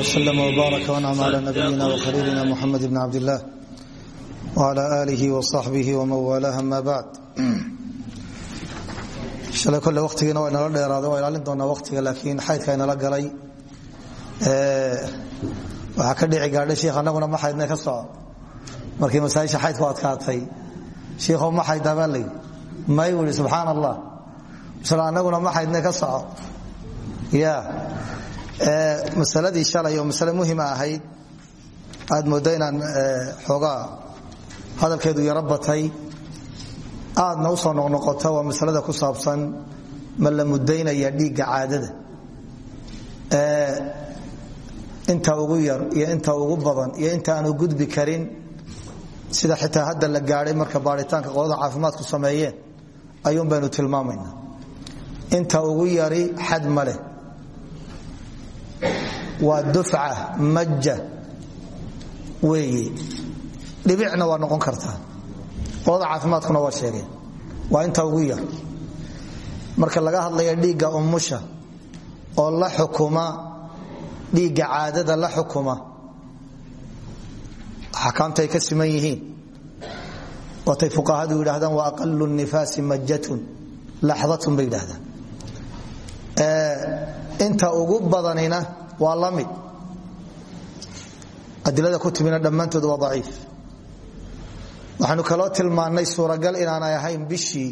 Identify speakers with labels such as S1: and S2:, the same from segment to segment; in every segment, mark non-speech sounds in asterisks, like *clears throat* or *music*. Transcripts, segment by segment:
S1: وسلم وبارك وانعم على نبينا وخليلنا محمد بن عبد الله وعلى آله وصحبه ومن والاه أما بعد shalay kole waqtigiina waa inala dheeraaday waa ilaalin doonaa waqtiga laakiin xaydka inala galay waxaa ka dhici gaadhay shiikh annaguna ma xaydna ka soco markii masaajisha xaydku adkaatay shiikhow ma xaydnaa baa layidhi may wuli subxaan allah misle annaguna ma xaydna ka soco ya masaladii shalay oo masale muhima ahayd aad mooddo inaan hadalkeedu yaro batay aadna u soo noqnoqota waa masalada ku saabsan ma mudaynaya dhiigga caadada. Inta ugu yar iyo inta ugu badan iyo inta aanu gudbi karin sida xitaa hadda la gaadhay marka baaritaanka qolada caafimaadku sameeyeen ayuun baynu tilmaamayna inta ugu yari xad ma waa dufca majja weeye dhibicna waa noqon kartaa qolada caafimaadkuna waa sheegeen. Waa inta ugu yar. Marka laga hadlaya dhiigga umusha oo la xukuma dhiigga caadada la xukuma axkaamta ay ka siman yihiin. Waatay fuqahadu yidhahdaan wa aqalu nifaasi majatun laxdatun bay yidhahdaan inta ugu badanina waa la mid. Adilada ku timina dhammaantood waa daciif. Waxaanu kaloo tilmaannay suuragal inaanay ahayn bishii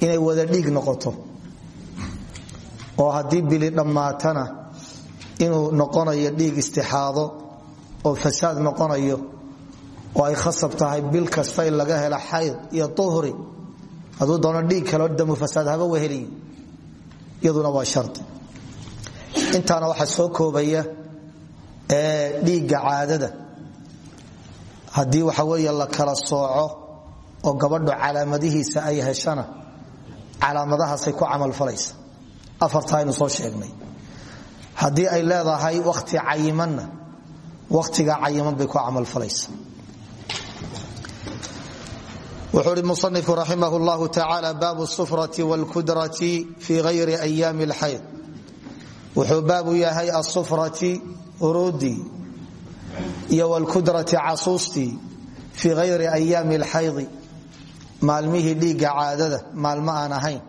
S1: inay wada dhiig noqoto. Oo haddii bili dhammaatana inuu noqonayo dhiig istixaado oo fasaad noqonayo oo ay khasab tahay bil kasta in laga helo xayd iyo uhri hadduu doono dhiig kaloo damu fasaad haba weheliyo iyaduna waa shari intaana waxaa soo koobaya dhiigga caadada. Haddii waxa weeye la kala sooco oo gabadhu calaamadihiisa ay heshana calaamadahaasay ku camalfalaysa afarta aynu soo sheegnay. Haddii ay leedahay wakhti cayimanna wakhtigaa cayiman bay ku camalfalaysa wuxuu hi musanifu raximah llahu tacaala baabu sufrati wاlkudrati fi hayri ayaami اlxayd wuxuu baabu yahay asufrati uruudii iyo wlkudrati casuustii fii hayri ayaami alxaydi maalmihii dhiigga caadada maalmo aan ahayn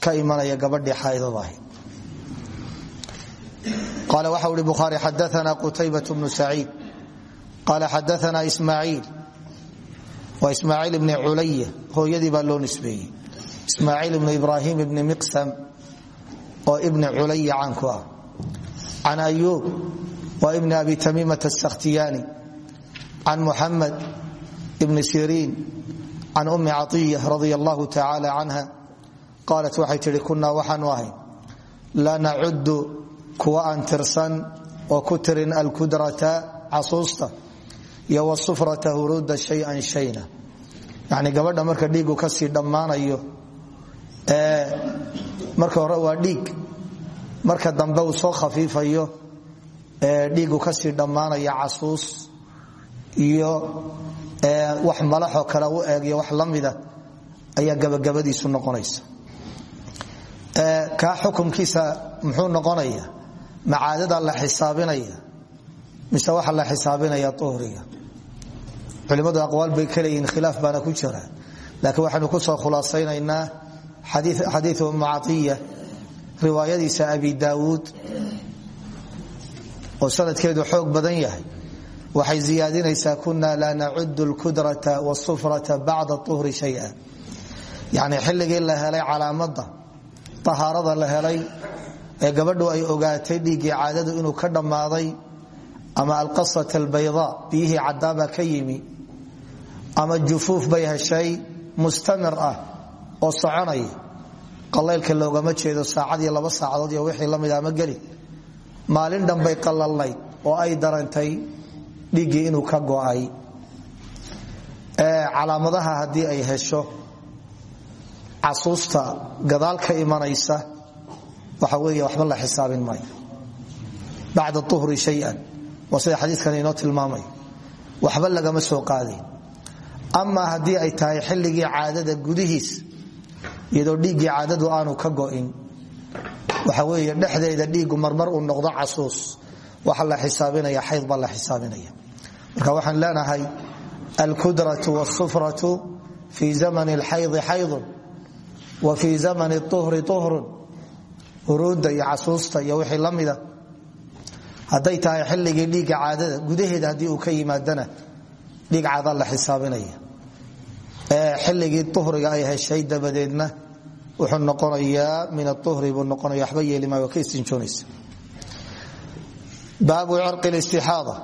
S1: ka imanaya gabadhii xaydada ahayd qaala waxa uhi bukhaari xadaana qutaybat bnu saciid. Qaala xadaana ismaaciil. Waa ismaaciil ibni culaya hooyadii baa loo nisbeeyey. Ismaaciil ibnu miqsam oo ibni culaya caanku ah. Can ayuub ibn abi tamiimata asakhtiyaani can muxamed ibni siriin. Can ummi caiya radia allahu tacaala canha qaalat waxay tihi kunaa waxaanu la nacudu kuwa aan tirsan oo ku tirin alkudrata casuusta iyo wasufrata huruuda shayan shayna. Yani gabadha marka dhiigu ka sii dhammaanayo marka hore waa dhiig. Marka dambe uu soo khafiifayo dhiigu ka sii dhammaanaya casuus iyo wax malaxoo kale u eeg iyo wax lamida ayaa gabagabadiisu noqonaysa. Kaa xukumkiisa muxuu noqonaya macaadada la xisaabinaya mise waxa la xisaabinaya uhriga culimmadu aqwaal bay ka leeyihiin khilaaf baana ku jira. Laakiin waxaynu ku soo khulaasaynaynaa xadiiu ummu caiya riwaayadiisa abi daawuud oo sanadkeedu xoog badan yahay. Waxay ziyaadinaysaa kuna laa nacudu lkudrata wsufrata bacda uhri shaya. Yani xilligii la helay calaamada ahaarada la helay ee gabadhu ay ogaatay dhiiggii caadadu inuu ka dhammaaday ama alqasat albayda biyihii cadaaba ka yimi ama jufuuf bay heshay mustamir ah oo soconaya qalaylka loogama jeedo saacad iyo laba saacadood iyo wixii la mid ama geli. Maalin dhanbay qalalnayd oo ay darantay dhiiggii inuu ka go'ay. Calaamadaha haddii ay hesho casuusta gadaal imanaysa waxa weeye waxba la xisaabin maayo. Bacda uhri shayan waa sida xadiikan inoo tilmaamay waxba lagama soo qaadin. Amaa haddii ay tahay xilligii caadada gudihiis iyadoo dhiiggii caadadu aanu ka go'in. Waxa weeye dhexdeeda dhiiggu marmar uu noqdo casuus waxa la xisaabinaya xayd baa la xisaabinaya. Marka waxaan leenahay alkudratu wsufratu fi zaman اlxaydi xaydun wa fi zaman uhri uhrun huruudda iyo casuusta iyo wixii la mida. Tahay xilligii dhiigga caadada gudaheeda haddii uu ka yimaadana dhiig caada la xisaabinaya. Xilligii uhriga ay heshay dabadeedna wuxuu noqonayaa min auhri buu noqonaya waxba yeeli maayo ka istinjoonaysa. Baabu cirqi listixaada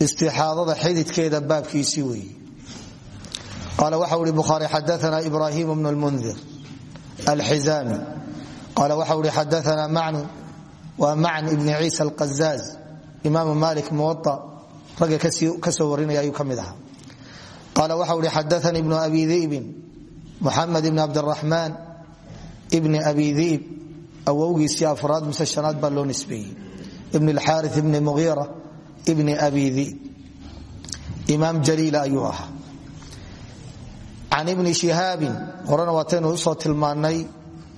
S1: istixaadada xididkeeda baabkiisii weeye. Qaala waxau ihi bukhaari xadaana ibrahim bnu lmundir alxizaami. Qaala waxau ihi xadaana macnu waa macn ibni ciisa alqazaaz imaamu malik muwa ragga ka soo warinaya ayuu ka mid ahaa. Qaala waxau ihi xadaanii ibnu abi di'bin muxamed ibn cabdiraxmaan ibni abi di'b awowgiisii afraad mise shanaad baa loo nisbeeyey. Ibn alxaari ibni muhiira ibni abi di'b imaam jaliila ayuu ahaa. Can ibni shihaabin horena waataynu u soo tilmaannay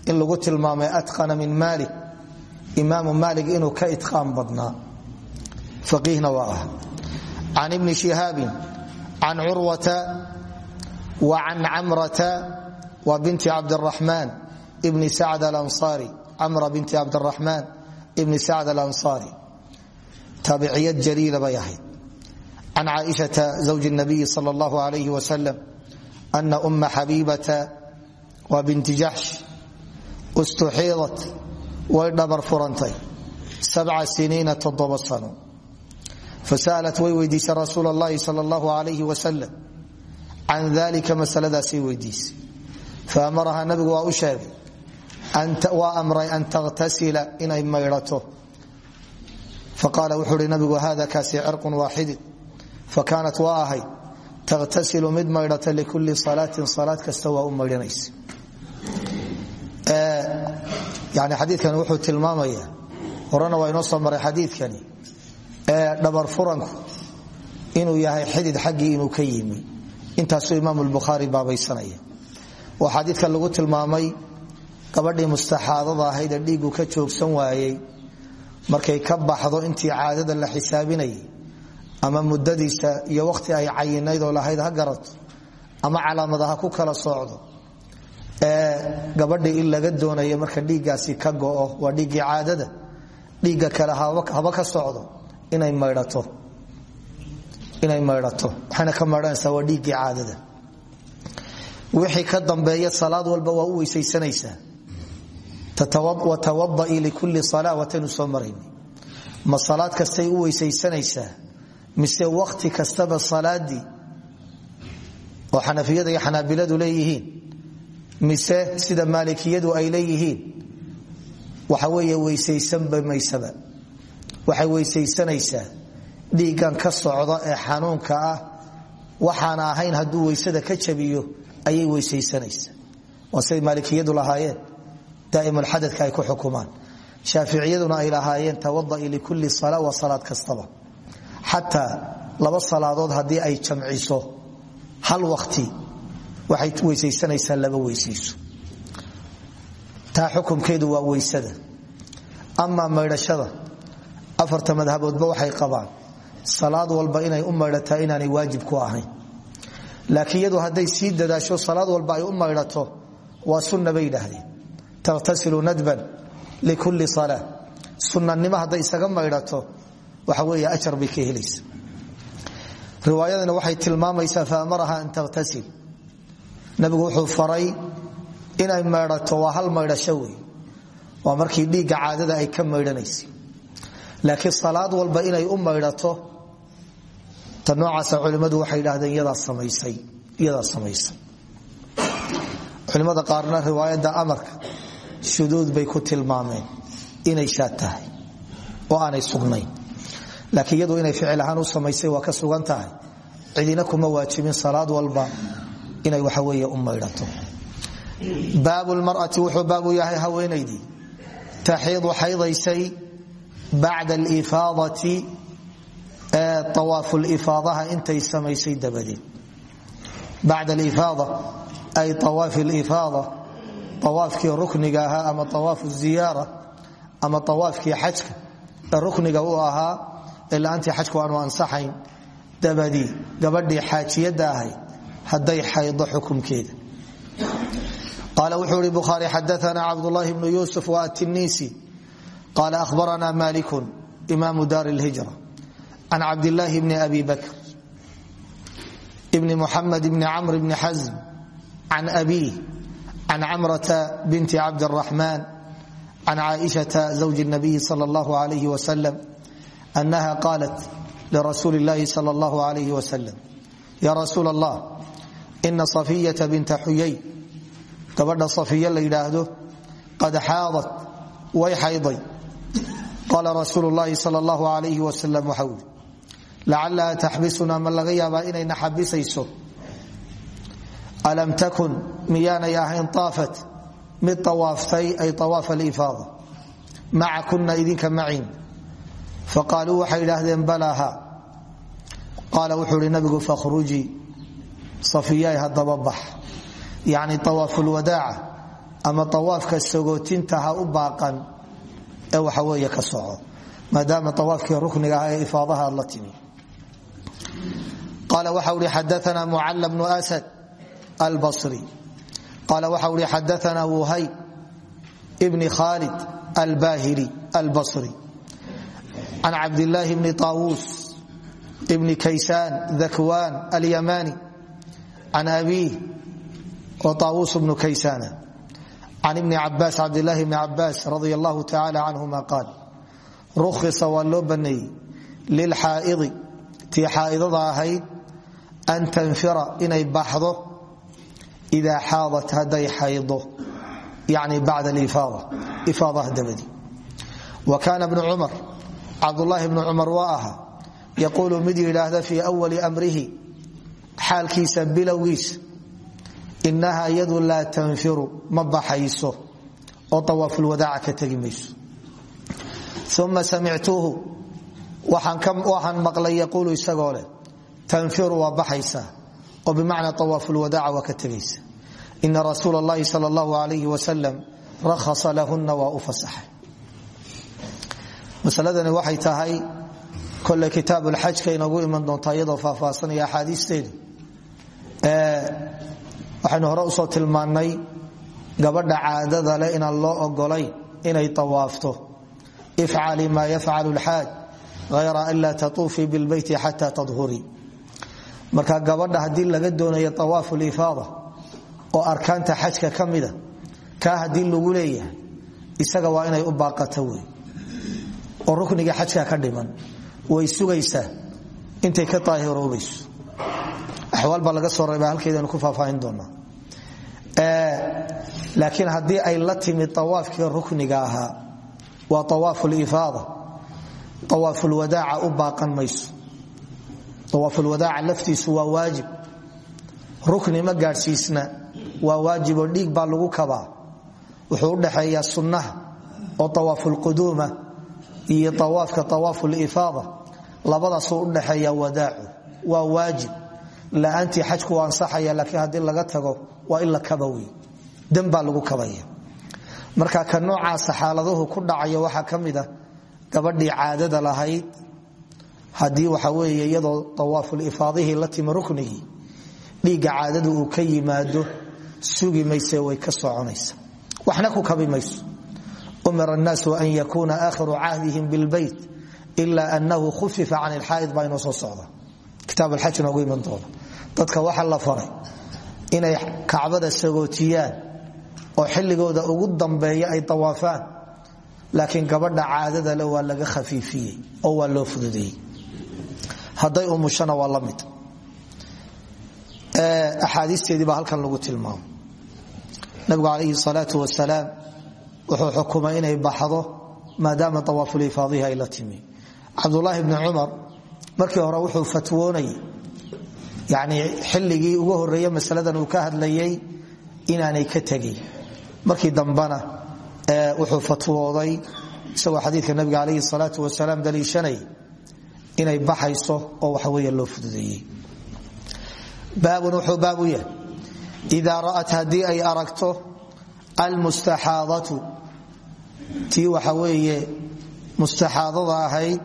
S1: in lagu tilmaamay atqana min maalik. Imaamu maalik inuu ka itqaan badnaa. Faqiihna waa ah can ibni shihaabin can curwata wa can camrata wa binti cabdiraxmaan ibni sacd alansaari camra binti cabdiraxmaan ibni sacd alansaari taabiciyad jaliila bay ahayd can caaishata zawji nabiyi sal allahu alayh wasalam ana uma xabiibata wa binti jaxsh istuxiidat way dhabar furantay sabca siniina toddoba sano fasa'alat way weydiisay rasuul اllahi sal اllahu alayh wasalam can dalika masaladaasay weydiisay faamaraha nabigu waa u sheegay waa amray an takhtasila inay maydhato. Faqaala wuxuu hi nabigu hada kaasi cirqun waaxidin fakaanat waa ahayd takhtasilu mid maydhata likulli salaatin salaad kasta waa u maydhanaysa. Yani xadiikani wuxuu tilmaamaya horena waa inoo soo maray xadiikani dhabar furanku inuu yahay xidid xaggii inuu ka yimi intaasuu imaam lbukhaari baabaysanaya. Oo xadiidka lagu tilmaamay gabadhii mustaxaadada ahayd ee ka joogsan waayey markay ka baxdo intii caadada la xisaabinayay ama mudadiisa iyo wakhti ay cayinayd oo lahayd ha garato ama calaamadaha ku kala socdo ee gabadhii in laga doonaya marka dhiiggaasi ka go'o waa dhiiggii caadada dhiigga kale haba ka socdo inay maydhato inay maydhato. Waxayna ka maydhanaysaa waa caadada. Wixii ka dambeeya salaad walba waa u weysaysanaysaa. Watawadaii likulli sala wataynu soo marayna ma salaad kastay u weysaysanaysaa? Mise wakhti kastaba salaadii oo xanafiyada iyo xanaabiladu leeyihiin? Mise sida maalikiyadu ay leeyihiin? Waxa weeye weysaysanba maysaba. Waxay weysaysanaysaa dhiiggan ka socda ee xanuunka ah waxaana ahayn hadduu weysada ka jabiyo ayay weysaysanaysaa waa siday maalikiyadu lahaayeen daa'imulxadadka ay ku xukumaan. Shaaficiyaduna ay lahaayeen tawada'i likulli sala wa salaad kastaba. Xataa laba salaadood haddii ay jamciso hal wakti waxay weysaysanaysaa laba weysayso. Taa xukumkeedu waa weysada. Amaa maydhashada afarta madhaboodba waxay qabaan salaad walba inay u maydhataa inaanay waajib ku ahayn. Laakiin iyadu hadday sii dadaasho salaad walba ay u maydhato waa sunna bay yidhaahdeen. Takhtasilu nadban likulli salaa sunnanimo hadday isaga maydhato waxa weeye ajar bay ka helaysa riwaayadana waxay tilmaamaysaa faamaraha an takhtasil nabigu wuxuu faray inay maydhato waa hal maydhasho wey waa markii dhiigga caadada ay ka maydhanaysa laakiin salaad walba inay u maydhato ta noocaasa culimmadu waxay idhahdeen iyadaa samaysa culimmada qaarna riwaayadda amarka shuduud bay ku tilmaameen inay shaad oo aanay sugnayn. Laakiin iyadu inay ficil ahaan u samaysay waa ka sugan tahay. Cidina kuma waajibin salaad walba inay waxa weeye u maydhato. Baabu lmar'ati wuxuu baabu yahay haweenaydii. Taxiidu xaydaysay bacda alifaadati ee awaafu lifaadaha intay samaysay dabadeed bacda alifaada ay awaafi lifaada awaafkii rukniga ahaa ama awaafu ziyaara ama awaafkii xajka ee rukniga u ahaa ee la'aantii xajku aanu ansaxayn dabadii gabadhii xaajiyadda ahayd hadday xaydo xukumkeeda. Qaala wuxuu ihi bukhaari xadaana cabdulahi bnu yusuf wa atinisi qaala ahbarana malikun imaamu daar lhijra can cabdilaahi bni abi bakr bni muxamed bni camr bni xasm can abiih can camrata binti cabdiraxmaan can caaishata zawji nabiyi sal allahu alayh wasalam anaha qaalat lirasuuli llahi sal allahu alayh wasalam ya rasuul allah ina safiyata binta xuyay gabadha safiya la yidhaahdo qad xaadat way xayday qaala rasuulu llahi sal allahu alayh wasalam waxa ui lacalaha taxbisuna ma laga yaabaa inayna xabisayso. Alam takun miyaanay ahayn aafat mid awaaftay ay awaafa alifaada. Maca kuna idinka maciin. Faqaaluu waxay idhaahdeen balaaha. Qaala wuxuu ihi nabigu fakhrujii safiyay hadaba bax. Yacni awaafulwadaaca ama awaafka sagootinta ha u baaqan ee waxa weeye ka soco maadaama xadaana mucala bnu asad albasri qaala waxa uhi xadaana wuhayb bni khalid albahili albasri can cabdillaahi bni taawuus bni kaysaan dakwan alyamani can abiih oo taawuus bnu kaysana can ibni cabaas cabdilaahi bni cabaas radi allahu tacala canhuma qaal rukhisa waa loo baneeyey lilxaa'idi tii xaa'idada ahayd an tanfira inay baxdo idaa xaadat hadday xaydo yani bacda alifaada ifaadaha dabadi. Wa kaana bnu cumar cabdulaahi bnu cumar waa aha yaquulu mid yidhaahda fii wali amrihi xaalkiisa bilowgiisa inaha iyadu laa tanfiru ma baxayso oo awaafulwadaaca ka tegi mayso. Uma waxaan maqlay yaquulu isagoo leh tanfiru waa baxaysa oo bimacna awaafulwadaaca waa ka tegaysa ina rasuul اllahi sal اllahu alayh wasalam rahasa lahuna waa u fasaxay. Masaladani waxay tahay kole kitaab lxajka inoogu iman doontaa iyadoo faahfaahsanaya axaadiisteedu waxaynu hore u soo tilmaannay gabadha caadada leh inaan loo ogolayn inay tawaafto. Ifcali maa yafcalu lxaaj hayra an laa tatuufii bilbeyti xata tadhurii marka gabadha haddii laga doonayo awaafu lifaada oo arkaanta xajka ka mida kaa haddii lagu leeyahay isaga waa inay u baaqato wey oo rukniga xajka ka dhiman way sugaysaa intay ka daahiroobayso axwaal baa laga soo reeba halkeedanu ku faahfaahin doonaa laakiin haddii ay la timid awaafkii rukniga ahaa waa awaafu lifaada awaafulwadaaca u baaqan mayso. awaafulwadaaca laftiisu waa waajib. Rukni ma gaadhsiisna waa waajib oo dhiig baa lagu kabaa. Wuxuu udhaxeeyaa sunnaha oo awaafulquduuma iyo awaafka awaafulifaada labadaasuu udhaxeeya wadaacu waa waajib. La'aantii xajku waa ansaxaya laakiin haddii laga tago waa in la kaba wey dan baa lagu kabaya gabadhii caadada lahayd haddii waxa weeye iyadoo awaafulifaadihii la timi ruknigii dhiigga caadadu uu ka yimaado sugi mayse way ka soconaysa. Waxna ku kabi mayso. Umira annaasu an yakuuna aakhiru cahdihim bilbeyt ila anahu khufifa can ilxaa'id baa inoo soo socda. Kitaab alxaj inoogu iman doona dadka waxa la faray inay kacbada sagootiyaan oo xilligooda ugu dambeeya ay tawaafaan laakiin gabadha caadada le waa laga khafiifiyey oo waa loo fududeeyey hadday umushana waa la mid. Axaadiisteedii baa halkan lagu tilmaamo. Nabigu calayhi salaau wasalaam wuxuu xukumay inay baxdo maadaama awaafulifaadihi ay la timi. Cabdulaahi bni cumar markii hore wuxuu fatwoonayay yani xilligii ugu horeeye masaladan uu ka hadlayay inaanay ka tegin markii dambana wuxuu fatwooday isagoo xadiidka nabiga calayhi salaau wasalaam daliishanay inay baxayso oo waxaweya loo fududeeyey. Baabun wuxuu baabu yahay idaa ra'at haddii ay aragto almustaxaadatu tii waxa weeye mustaxaadada ahayd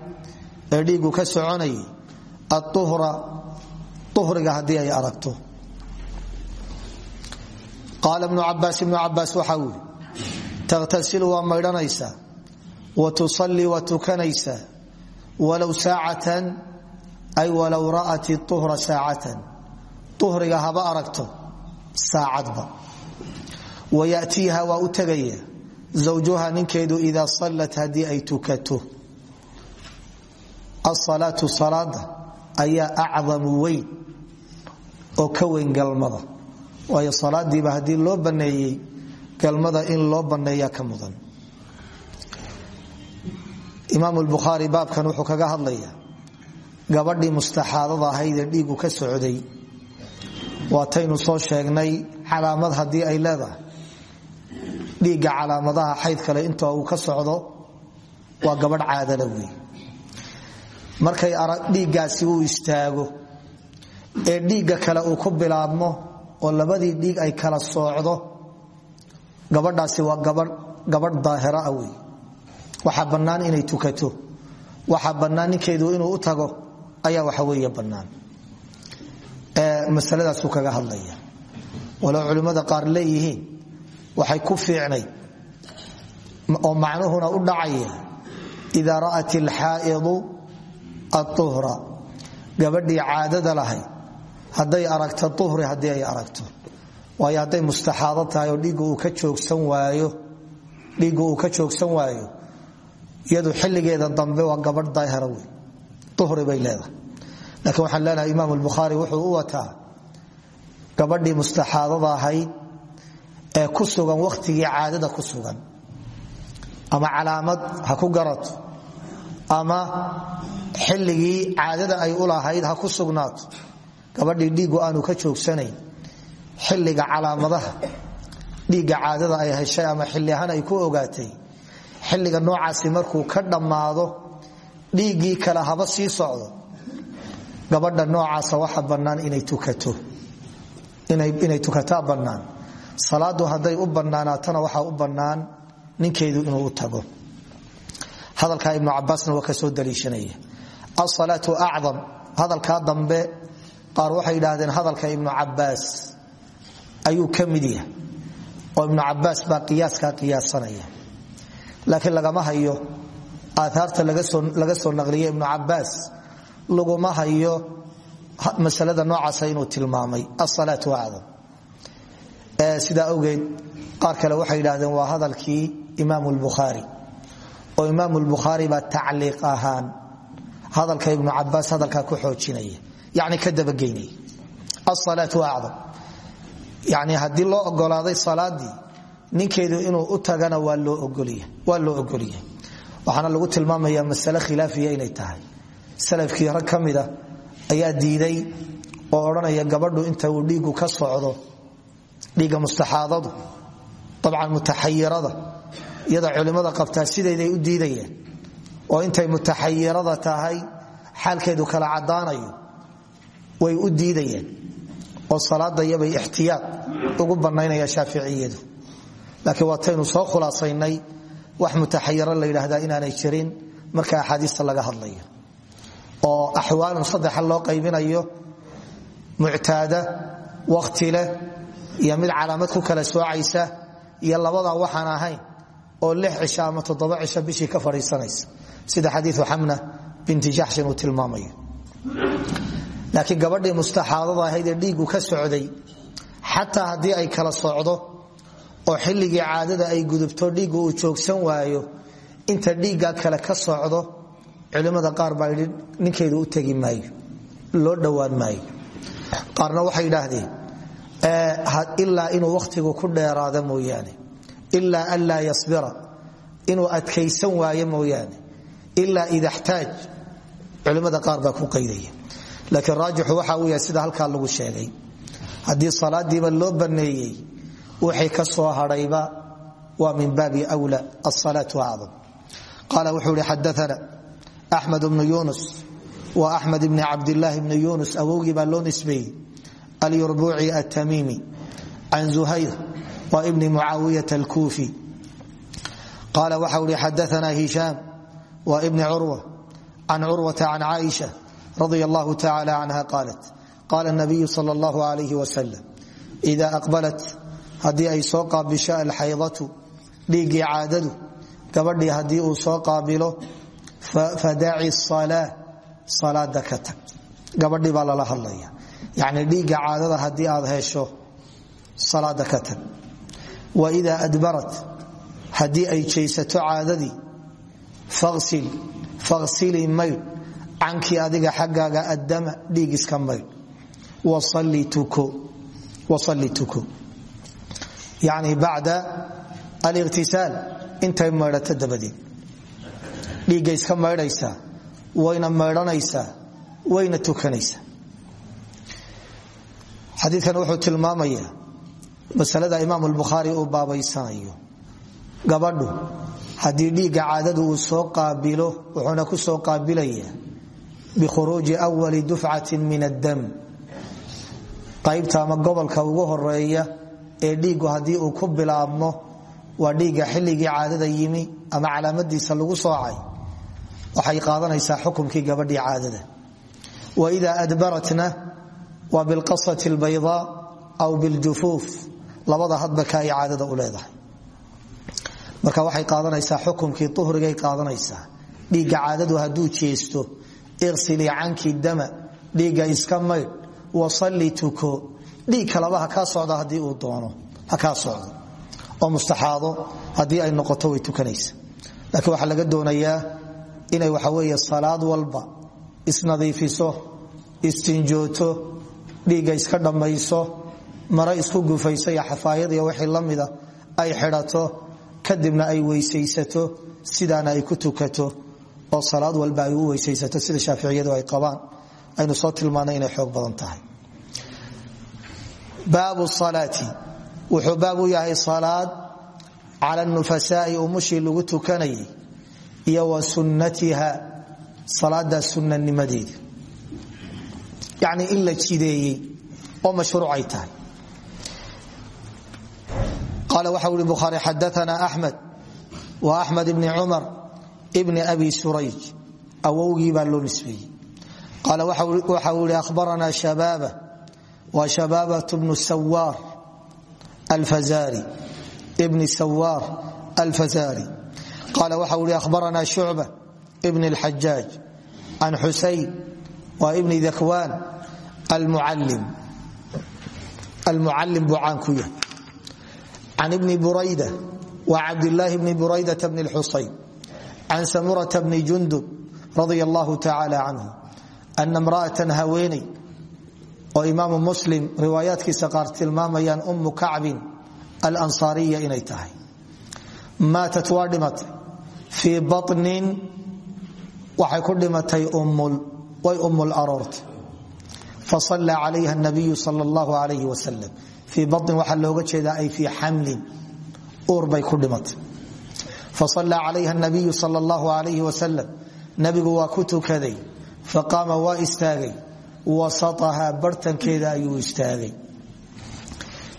S1: ee dhiiggu ka soconayay aduhra uhriga haddii ay aragto. Qaala ibnu cabaas ibnu cabaas waxaa takhtasilu waa maydhanaysaa wa tusallii waa tukanaysaa walow saacatan ay walow ra'at uhra saacatan uhriga haba aragto saacadba wayatiiha waa u tegaya zawjuha ninkeedu idaa sallat haddii ay tukato asalaatu salaada ayaa acdamu weyn oo ka weyn galmada galmada in loo banneeya ka mudan. Imaam lbukhaari baabkan wuxuu kaga hadlaya gabadhii mustaxaadada ahayd ee dhiigu ka socday. Waataynu soo sheegnay calaamad haddii ay leedahay. Dhiigga calaamadaha xayd kale inta uu ka socdo waa gabadh caadala wey markay dhiiggaasi uu istaago. Ee dhiigga kale uu ku bilaabmo oo labadii dhiig ay kala soocdo gabadhaasi waa gabadh daahira ah wey waxaa bannaan inay tukato. Waxaa bannaan ninkeedu inuu u tago ayaa waxa weeye bannaan. Masaladaasuu kaga hadlaya. Walow culimmada qaar leeyihiin waxay ku fiicnay oo macnuhuna u dhacaya idaa ra'at ilxaa'idu aduhra gabadhii caadada lahayd hadday aragto uhri haddii aragto waayo hadday mustaxaado tahay oo dhiigga uu ka joogsan waayo. Dhiigga uu ka joogsan waayo. Iyadu xilligeeda dambe waa gabadh daahira wey uhri bay leedahay. Laakiin waxaan leenahay imaam albukhaari wuxuu u wataa gabadhii mustaxaadada ahayd ee ku sugan wakhtigii caadada ku sugan. Ama calaamad ha ku garato. Ama xilligii caadada ay u lahayd ha ku sugnaato. Gabadhii dhiiggu aanu ka joogsanayn xilliga calaamadaha dhiigga caadada ay heshay ama ahaan ay ku ogaatay xilliga noocaasi markuu ka dhammaado dhiiggii kale haba sii socdo gabadha noocaasa waxa bannaan inay tukataa bannaan. Salaadu hadday u bannaanaatana waxaa u bannaan ninkeedu inuu tago. Hadalkaa ibnu cabaasna waa ka soo daliishanaya. Asalaatu acdam hadalkaa dambe qaar waxay yidhaahdeen hadalka ibnu cabaas ayuu ka mid yahay oo ibnu cabaas baa qiyaaskaa qiyaasanaya. Laakiin lagama hayo aaaarta laga soo naqliya ibnu cabaas laguma hayo masalada noocaasa inuu tilmaamay asalaatu acdam sidaa awgeed qaar kale waxay yidhahdeen waa hadalkii imaam lbukhaari oo imaam lbukhaari baa tacliiq ahaan hadalka ibnu cabaas hadalkaa ku xoojinaya yani ka dabageynaya. Asalaatu acdam yani haddii loo ogolaaday salaadii ninkeedu inuu u tagana waa loo ogolya waxaana lagu tilmaamaya masale khilaafiya inay tahay. Salafkii rag ka ayaa diiday oo odhanaya gabadhu inta uu dhiigu ka socdo dhiigga mustaxaadadu dabcan mutaxayirada iyada culimmada qabtaa sidayday u diidayeen. Oo intay mutaxayirada tahay xaalkeedu kala caddaanayo way u diidayeen oo salaada iyabay ixtiyaad ugu bannaynaya shaaficiyadu. Laakiin waataynu soo khulaasaynay wax mutaxayiro la yidhaahdaa inaanay jirin marka axaadiista laga hadlayo. Oo axwaalun saddexa loo qaybinayo muctaada wakhti iyo mid calaamad ku kala soocaysa iyo labadaa waxaan ahayn oo lix cisho ama toddoba cisho bishii ka fadhiisanaysa. Sida xadiiu xamna binti jaxshin uu tilmaamayo laakiin gabadhii mustaxaadada ahayd ee dhiiggu ka socday xataa haddii ay kala socdo oo xilligii caadada ay gudubto dhiiggu uu joogsan waayo inta dhiigga kale ka socdo culimmada qaar baa ninkeedu u tegi maayo loo dhowaan maayo. Qaarna waxay yidhaahdeen ilaa inuu wakhtigu ku dheeraada mooyaane ilaa an laa yasbira inuu adkaysan waayo mooyaane ilaa ida xtaaj culimmada qaar baa ku qaydaya laakiin raajixu waxa uu yahay sida halkaa lagu sheegay. Haddii salaadiiba loo banneeyey wixii ka soo hadhayba waa min baabi wla asalaatu acdam. Qaala wuxuu ihi xadaana axmed bnu yunus wa axmed bni cabdilaahi bni yunus awowgii baa loo nisbeeyey alyurbuuci atamiimi can zuhayr wa ibni mucaawiyata alkuufi. Qaala waxau ihi xadaana hishaam waa ibni curwa can curwata can caaisha radia allahu tacala canha qaalat qaala nabiyu sal allahu alayh wasalam ida aqbalat haddii ay soo qaabisho alxaydatu dhiiggii caadadu gabadhii haddii uu soo qaabilo fadaci salaa salaada ka tag. Gabadhii baa lala hadlaya yacni dhiigga caadada haddii aad hesho salaada ka tag. Wa idaa adbarat haddii ay jaysato caadadii faqsil faqsilii maydh cankii adiga xaggaaga addama dhiig iska maydh wasalli tuko. Yacni bacda aliqhtisaal intay maydhato dabadeed dhiigga iska maydhaysaa wayna maydhanaysaa wayna tukanaysaa xadiikan wuxuu tilmaamaya masalada imaam albukhaari uu baabaysanayo. Gabadhu haddii dhiigga caadadu soo qaabilo wuxuuna ku soo qaabilaya bikhuruuji wali dufcatin min addam qaybta ama gobolka ugu horreeya ee dhiiggu haddii uu ku bilaabmo waa dhiigga xilligii caadada yimi ama calaamadiisa lagu soocay waxay qaadanaysaa xukumkii gabadhii caadada wa idaa adbaratna waa bilqasati albaydaa aw biljufuuf labada hadba ka ay caadada u leedahay marka waxay qaadanaysaa xukumkii uhrigay qaadanaysaa dhiigga caadadu iqsilii canki dama dhiigga iska maydh wasalli tuko. Dhiig kalaba ha kaa socda haddii uu doono ha kaa socdo. Oo mustaxaado haddii ay noqoto way waxaa laga doonayaa inay waxa weeye salaad walba isnadiifiso istinjooto dhiigga iska dhammayso mare isku gufayso iyo xafaayad iyo wixii la ay xidhato kadibna ay weysaysato sidaana ay ku tukato oo salaad walba ay u weysaysato sida shaaficiyadu ay qabaan aynu soo tilmaanay inay xoog badan tahay. Baabu salaati. Wuxuu baab yahay salaad cala nufasaai umushii lagu tukanayay iyo wa sunnatiha salaada sunanimadeeda yacni in la jideeyey oo mashruucay tahay. Qaala waxa uri bukhaari xadaana axmed wa axmed ibni abi surayj awowgii baa loo nisbeeyey. Qaala waxa uu ihi ahbaranaa shabaaba wa shabaabat bnu sawaar alfazari bni sawaar alfazari qaala waxa uu ihi ahbaranaa shucba ibn اlxajaaj can xusayn wa ibni dakwaan almucalim buu caan ku yahay. Can ibni burayda wa cabdillaahi bni buraydata bni اlxusayn can samurata bni jundub radia allahu tacala canhu ana mraatan haweeney oo imaamu muslim riwaayaadkiisa qaar tilmaamayaan ummu kacbin alansaariya inay tahay maatat waa dhimatay fii banin waxay ku dhimatay way ummul aroortay fasalla calayha nabiyu sal allahu alayh wasalam fii banin waxaa looga jeedaa ay fii xamlin uur bay ku dhimatay fasalla calayha nabiyu sal allahu alayh wasalam nabigu waa ku tukaday faqaama waa istaagay wasaaha bartankeeda ayuu istaagay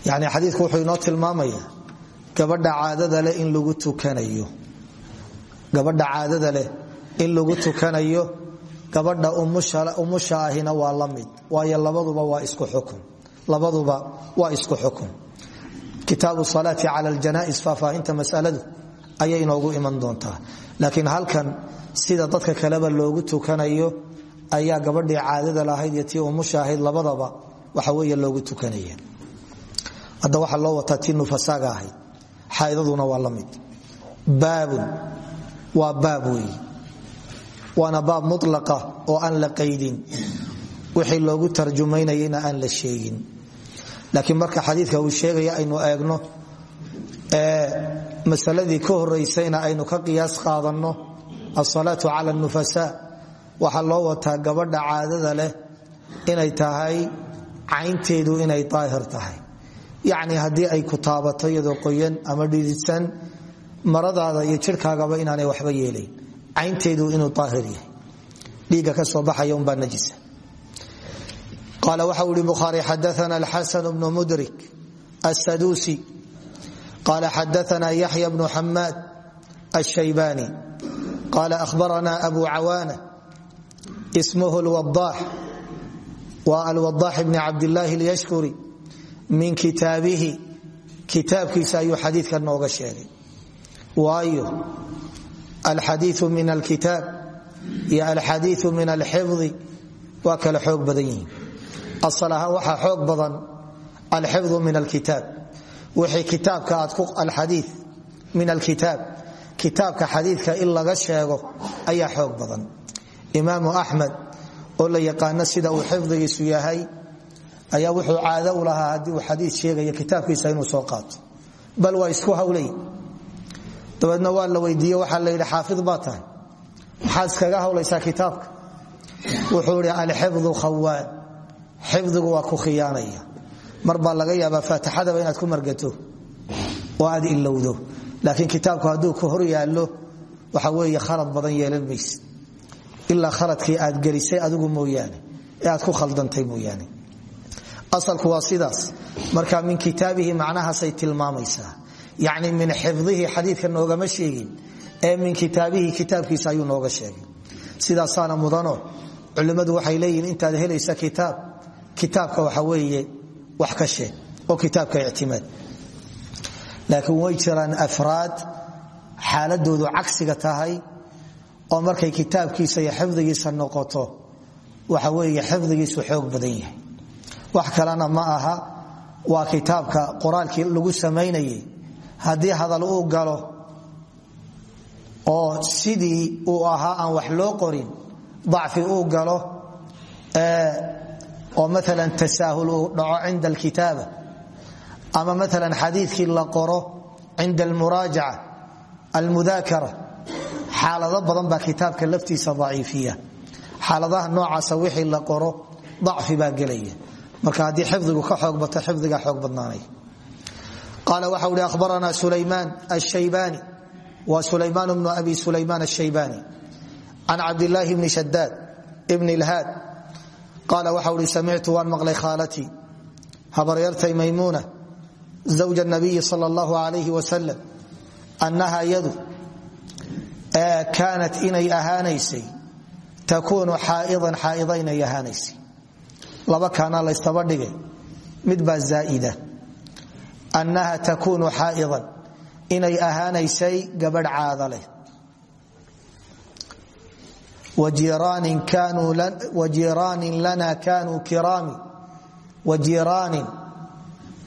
S1: yani xadiiku wuxuu inoo tilmaamaya gabadha caadada leh in lagu tukanayo gabadha caadada leh in lagu tukanayo gabadha umusha ahina waa la mid waayo labaduba waa isku xukun labaduba waa isku ayay inoogu iman doontaa. Laakiin halkan sida dadka kaleba loogu tukanayo ayaa gabadhii caadada lahayd iyo tii umusha ahayd labadaba waxa weeye loogu tukanaya hadda waxaa loo wataa tii nufasaaga ahayd. Xaaidaduna waa la mid. Baabun. Waa baab weeye waana baab mulaqa oo aan la qaydin. Wixii loogu tarjumaynayana aan la sheegin. Laakiin marka xadiidka uu sheegaya aynu eegno masaladii ka horaysayna aynu ka qiyaas qaadanno asalaatu cala nufasaa waxaa loo wataa gabadha caadada leh inay tahay caynteedu inay daahir tahay. Yacni haddii ay ku taabato iyadoo qoyan ama dhididsan maradaada iyo jirkaagaba inaanay waxba yeelayn. Caynteedu inuu daahir yahay. Dhiigga ka soo baxaya umbaa najisa. Qaala waxa uu ihi bukhaari xadaana alxasan bnu mudrik asaduusi qaala xadaana yaxya bnu xamaad alshaybani qaala ahbarana abu cawaana ismuhu lwadaax waa alwadaax bni cabdillaahi lyashkuri min kitaabihi kitaabkiisa ayuu xadiidka nooga sheegay waayo alxadiiu min alkitaab iyo alxadiiu min alxifdi waa kala xoog badan yihiin asal ahaan waxaa xoog badan alxifdu min alkitaab wixii kitaabka aad ku alxadii min alkitaab. Kitaabka xadiidka in laga sheego ayaa xoog badan. Imaamu axmed oo la yaqaano sida uu xifdigiisu yahay ayaa wuxuu caado u lahaa haddii uu xadii sheegayo kitaabkiisa inuu soo qaato. Bal waa isku hawlay dabeedna waa la weydiiye waxaa la yidhi xaafid baa tahay. Maxaad iskaga hawlaysaa kitaabka? Wuxuu idhi alxifdu khawaan xifdigu waa ku khiyaanaya mar baa laga yaabaa faatixadaba inaad ku margato oo ilowdo. Laakiin kitaabku hadduu ku hor yaallo waxa weeye khalad badan yeelan mayse ilaa khaladkii aad gelisay adigu mooyaane ee aad ku khaldantay mooyaane. Asalku waa sidaas. Marka min kitaabihi macnahaasay tilmaamaysaa. Yacni min xifdihi xadiidka noogama sheegin ee min kitaabihi kitaabkiisa ayuu nooga sheegay. Sidaasaana mudano. Culimmadu waxay leeyihiin intaad helaysa kitaab kitaabka waxa weeye wax ka sheeg oo kitaabka ictimaad. Laakiin way jiraan afraad xaaladoodu cagsiga tahay oo markay kitaabkiisa iyo xifdigiisa noqoto waxa weeye xifdigiisu xoog badan yahay. Wax kalena ma aha waa kitaabka qoraalkii lagu samaynayay. Haddii hadal uu galo oo sidii uu ahaa aan wax loo qorin dacfi uu galo oo maala tasaahul uu dhaco cinda alkitaaba ama maala xadiikii la qoro cinda almuraajaca almudaakara xaalado badan baa kitaabka laftiisa daciifiya. Xaaladaha noocaasa wixii la qoro dacfi baa gelaya. Marka haddii xifdigu ka xoog bato xifdigaa xoog badnaanay qaala waxa uhi ahbarana sulaymaan ashaybani wa sulaymaan bnu abi sulaymaan ashaybani can cabdilaahi bni shadaad bni ilhaad qaala waxa uhi samictu waan maqlay khaalatii habaryartay maymuuna zawja nabiyi sal allahu alayh wasalam annaha yadu kaanat inay ahaanaysay takuunu xaaidan xaaida inay ahaanaysay laba kaana laystaba dhigay mid baa zaaida annaha takuunu xaaidan inay ahaanaysay gabadh caada leh wajiraanin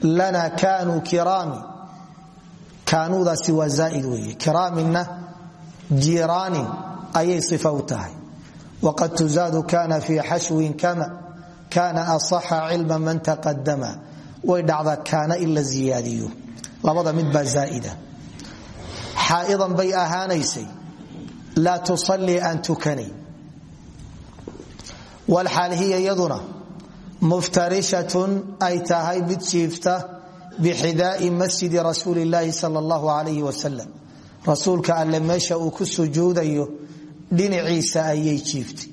S1: lana kanuu kiraami kaanuudaasi waa zaaid weeye kiraaminna jiraanin ayay sifa u tahay waqad tuzaadu kana fii xashwin kama kana asaxa cilma man taqadama way dhacdaa kaana in la ziyaadiyo labada mid baa zaaida xaaidan bay ahaanaysay laa tusalii aan tukanayn walxaal hiya iyaduna muftarishatun ay tahay mid jiifta bixidaai masjidi rasuuli illaahi sal allahu alayh wasalam rasuulka alle meesha uu ku sujuudayo dhinaciisa ayay jiiftay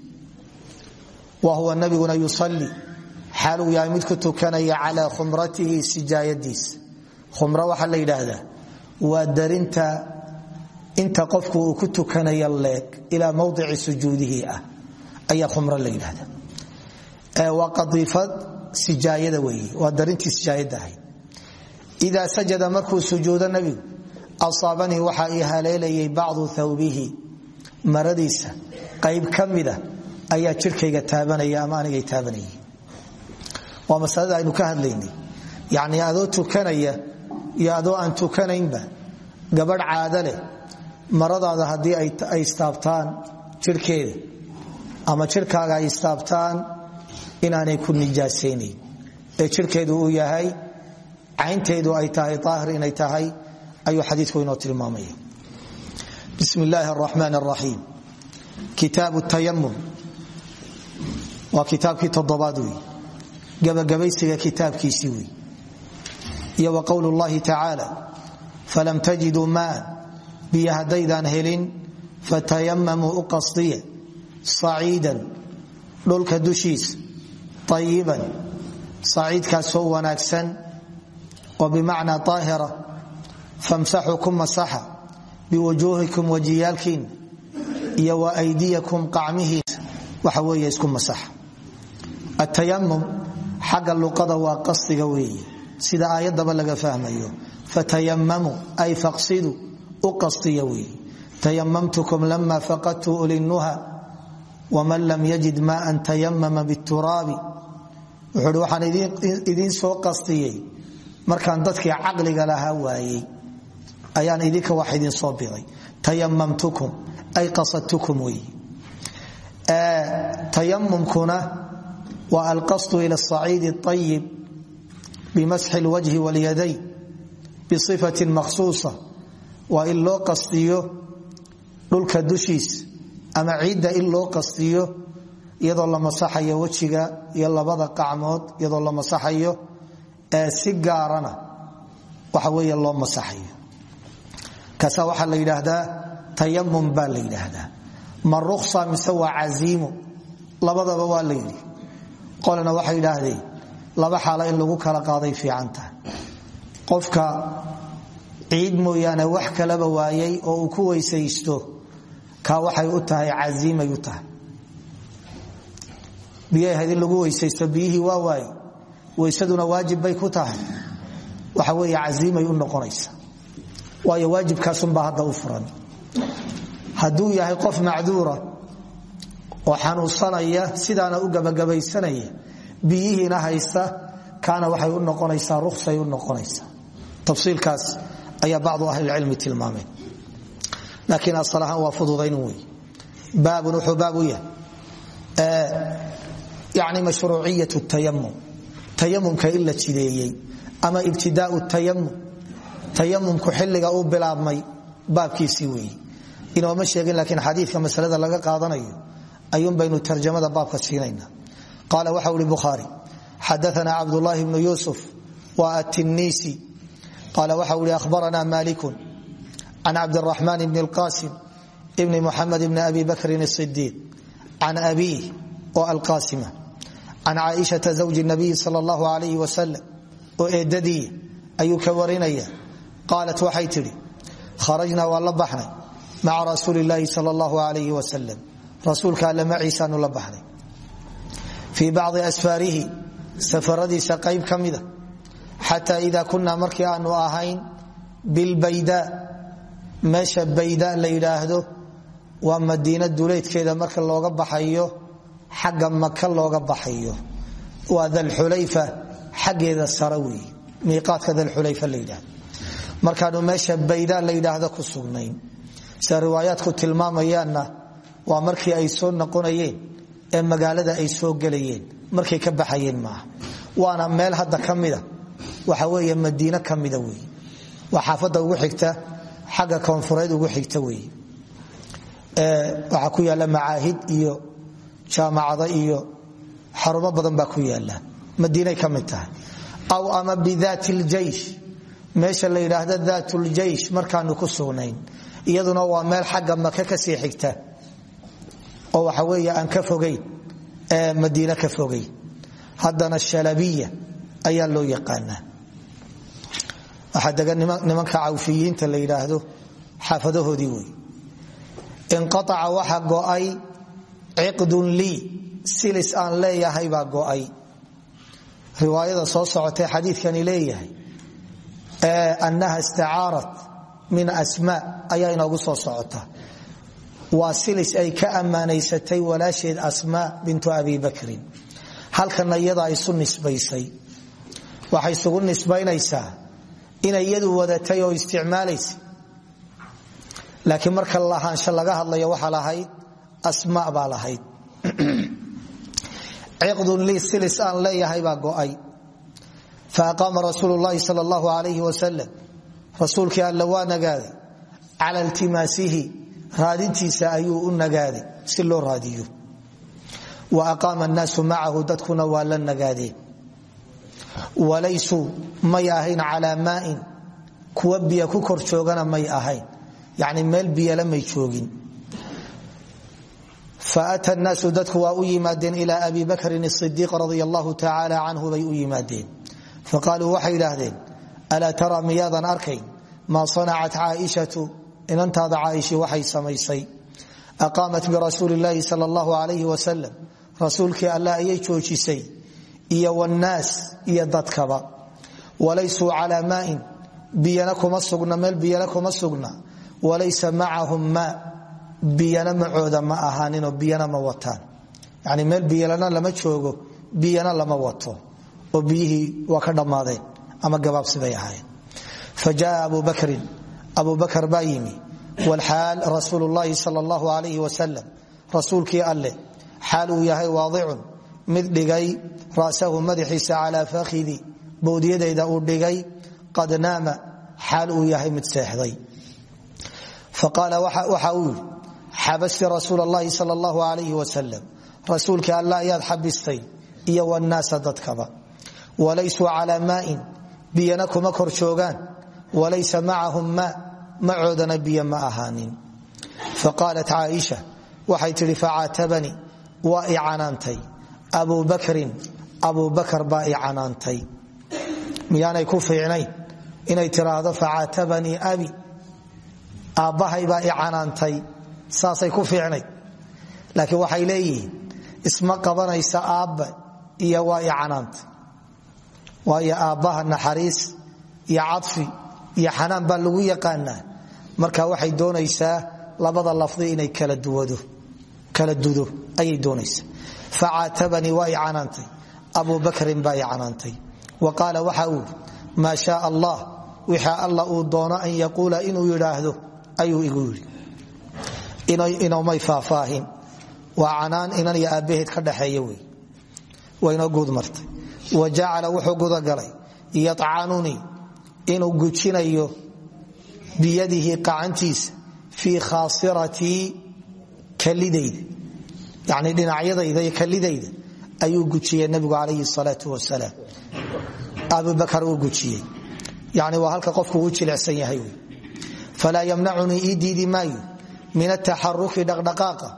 S1: wa huwa nabiguna yusalii xaaluu yahay mid ku tukanaya calaa khumratihi sijaayadiisa khumra waxaa la yidhaahdaa waa inta qofku uu ku tukanaya leeg ilaa mawdici sujuudihi ah ayaa khumro la yidhahda waa qadiifad sijaayada weeye waa darintii sijaayadda ahayd. Idaa sajada markuu sujuudo nabigu asaabanii waxaa ii haleelayay bacdu thawbihi maradiisa. Qayb ka mida ayaa jirkayga taabanaya ama anigay taabanayay. Waa masalada aynu ka hadlaynay. Yacni adoo tukanaya iyo aan tukanaynba gabadh caado leh maradaada haddii ay istaabtaan jirkeeda ama jirkaaga ay istaabtaan inaanay ku nijaasaynayn. Ee jirkeedu uu yahay caynteedu ay tahay aahir inay tahay ayuu xadiiku inoo tilmaamaya. Bism illaahi araxmaan kitaabu tayamum waa kitaabkii toddobaad wey gabagabaysiga kitaabkiisii wey iyo wa qowl llahi falam tajiduu maan biyo haddaydaan helin fatayamamuu u qasdiya saciidan dhulka dushiisa ayiban saciidkaasoo wanaagsan oo bimacnaa aahira famsaxuu ku masaxa biwujuuhikum wajiyaalkiina iyo wa aydiyakum qacmihiisa waxa weeye isku masaxa. Atayamum xagga luqada waa qasdiga weeye sida aayadaba laga fahmayo. Fatayamamu ay faqsidu tayamamtukum lama faqadtu ulinuha waman lam yajid maan tayamama bituraabi wuxuuhi waxaan idiin soo qastiyey markaan dadkii caqliga lahaa waayey. Ayaan idinka wax idin soo biday tayamamtukum ay qasadtukum wey tayamumkuna waa alqasdu ila asaciidi ayib bimasxi lwajhi walyadayn bisifatin makhsuusa waa in loo qastiyo dhulka dushiis ama ciidda in loo qastiyo iyadoo la masaxayo wejiga iyo labada qacmood iyadoo la masaxayo ee si gaarana waxa wey loo masaxayo. Kaasa waxaa la yidhaahdaa tayamum baa la yidhaahdaa. Ma ruksa mise waa labadaba waa la yidhi. Qolena waxay yidhaahdeen laba xaalo in lagu kala qaaday fiican qofka ciid mooyaane wax kalaba waayay oo uu ku weysaysto kaa waxay u tahay casiimay u tahay. Biyay ahayd in lagu weysaysto biyihii waa waaye weysaduna waajib bay ku tahay. Waxa weeye casiimay u noqonaysa. Waayo waajibkaasunbaa hadda u furan. Hadduu yahay qof macduura oo xanuunsanaya sidaana u ayaa bacdu ahlilcilmi tilmaameen. Laakiin asal waa fududayn wey baabun wuxuu baab u yahay yani mashruuciyat tayamum tayamumka in la ama ibtidaau tayamum tayamumku xilliga uu bilaabmay baabkiisii weeye inooma sheegin laakiin xadiidka masalada laga qaadanayo ayuun baynu tarjamada baabka siinayna qaala waxa ui bukhaari xadaana cabdulaahi bnu yuusuf wa atinisi qaala waxa ui ahbarana malikun can cabdiraxmaan bni اlqasim bni muxamed bni abi bakrin الصidiiq can abiih oo alqasima can caaishaa zawji nabiyi sal اllahu alayh wasalam oo eedadii ayuu ka warinaya qaalat waxay tidhi kharajnaa waan la baxnay maca rasuuli اllaahi sal اllahu alayh wasalam rasuulka alle maciisaanu la baxnay fii bacdi asfaarihi safaradiisa qayb ka mida xataa ida kunaa markii aanu ahayn bilbayda meesha bayda la yidhaahdo waa madiina duleedkeeda marka looga baxayo xagga maka looga baxayo. Waa dalxulayfa xaggeeda sare wey miiqaadka dalxulayfa la yidhahdo markaanu meesha bayda la yidhaahdo ku sugnayn. Sida riwaayaadku tilmaamayaanna waa markii ay soo noqonayeen ee magaalada ay soo gelayeen. Markay ka baxayeen maaha. Waana meel hadda ka waxa weeye madiine ka mida wey waa ugu xigta xagga koonfureed ugu xigta wey waxaa ku yaalla macaahid iyo jaamacado iyo xarumo badan baa ku yaalla madiinay ka aw ama bidaat ljeish meesha la yidhaahdo daat ljeish markaanu ku sugnayn. Iyaduna waa meel xagga maka ka sii xigta. Oo waxa weeye aan ka fogayn ee madiine ka fogayn haddana shalabiya ayaa loo yaqaanaa waxaa degan nimanka cawfiyiinta la yidhaahdo xaafadahoodii wey inqaaca waxa go'ay ciqdun lii silis aan leeyahay baa go'ay. Riwaayada soo socotay xadiidkani leeyahay ee annaha istacaarat min asmaa ayaa inoogu soo socota. Waa silis ay ka ammaanaysatay walaasheed asmaa bintu abi bakrin. Halkana iyadaa isu nisbaysay. Waxay isugu nisbaynaysaa inay iyadu wadatay oo isticmaalaysa. Laakiin marka lahaansho laga hadlayo waxaa lahayd asma baa lahayd. *clears throat* Ciqdun lii silis aan leeyahay baa go'ay. Fa aqaama rasuulu llaahi sal allahu alayhi wasalam alla waa nagaaday. Cala iltimaasihi raadintiisa ayuu u nagaaday si loo raadiyo. Wa aqaama annaasu macahu dadkuna waa la nagaadeen walaysuu may ahayn calaa maain kuwa biyo ku kor joogana may ahayn. Yani meel biyala may joogin. Faata naasu dadku waa u yimaadeen ila abi bakrin idiiq radi allahu tacaala canhu bay u yimaadeen. Faqaaluu waxay idhaahdeen alaa tara miyaadan arkayn maa sanacat caaishatu? Inantaada caaishi waxay samaysay. Aqaamat birasuuli llaahi sal allahu alayhi wasalam rasuulkii alla ayay joojisay iyo wnaas iyo dadkaba. Walaysuu calaa maain biyana kuma sugna meel biyana kuma sugna. Walaysa macahum maa biyana macooda ma ahaaninoo biyana ma wataan. Yani meel biyalana lama joogo biyana lama wato. Oo biyihii waa ka dhammaadeen ama gabaabsibay ahaayeen. Fa jaaa abu bakrin abu bakar baa yimi wlxaal rasuul llahi sal allahu alayh wasalam rasuulkii alleh yahay waadicun mid dhigay rasahu madaxiisa calaa fakhidi bowdyadayda uu dhigay qad naama xaal uu yahay mid seexday. Faqaala waxa uu yidhi xabasti rasuul اllahi sal اllahu rasuulkii alla ayaad xabistay iyo wnaasa dadkaba. Walaysuu calaa maain biyana kuma kor joogaan. Walaysa macahum maa macoodana biyo ma ahaanin. Faqaalat caaisha waxay tidhi facaatabanii waa i abu bakrin abu bakar baa i canaantay. Miyaanay ku fiicnayn inay tiraahdo facaatabanii abi. Aabbahay baa i canaantay. Saasay ku fiicnayd laakiin waxay leeyihiin isma qabanaysa aabba iyo waa i canaantay. Waayo aabbaha naxariis iyo cadfi iyo xanaan baa lagu yaqaanaa. Marka waxay doonaysaa labada lafdi inay kala dudo ayay doonaysaa facaatabanii waa i abu bakrin baa i wa qaala waxa uu maa shaa allah wixaa alla uu doono an yaquula inuu yidhaahdo ayuu igu yidhi. Inomay faahfaahin. Waa canaan inan iyo aabbaheed ka dhaxeeya wey. Waynoo guud martay. Wa jacala wuxuu gudagalay yaccanunii inuu gujinayo biyadihi qacantiisa fii khaasiratii kalidayda yani dhinacyadayda iyo kalidayda ayuu gujiyey nabigu calayhi salaau wasalaam abubakar uu gujiyey. Yani waa halka qofku uu jilicsan yahay wy falaa yamnacunii ii min ataxaruki dhaqdhaqaaqa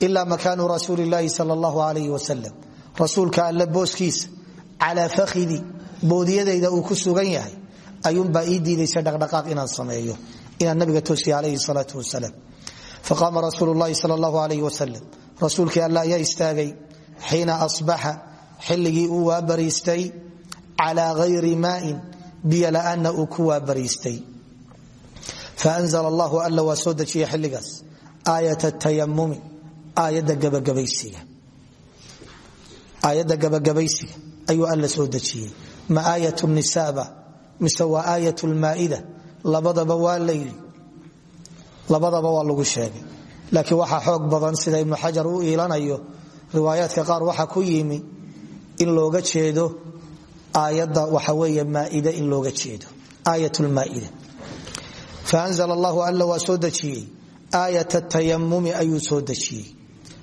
S1: ila makaanu rasuuli llaahi sal allahu alayh wasalam rasuulka alle booskiisa fakhidi boodiyadayda uu ku sugan yahay ayuunbaa ii diidaysa dhaqdhaqaaq inaan sameeyo. Inaan nabiga toosiya alayhi salaau faqaama rasuulu llahi sal allahu alayh wasalam rasuulkii alla ayaa istaagay xiina asbaxa xilligii uu waabariistay calaa hayri maain biyo la'aanna uu ku waabariistay faanzla allahu alla waa soo dejiyey xilligaas aayat tayamumi aayadda gabagabaysiga ayuu alla soo dejiyey ma aayat nisaaba mise waa aayat lmaa'ida labadaba waa layidhi labadaba waa lagu sheegay. Laakiin waxaa xoog badan sida ibnu xajar u iilanayo riwaayaadka qaar waxaa ku yimi in looga jeedo aayadda waxa weeye maaida in looga jeedo aayat lmaa'ida faanzla allahu alla waa soo dejiyey. Aayat tayamumi ayuu soo dejiyey.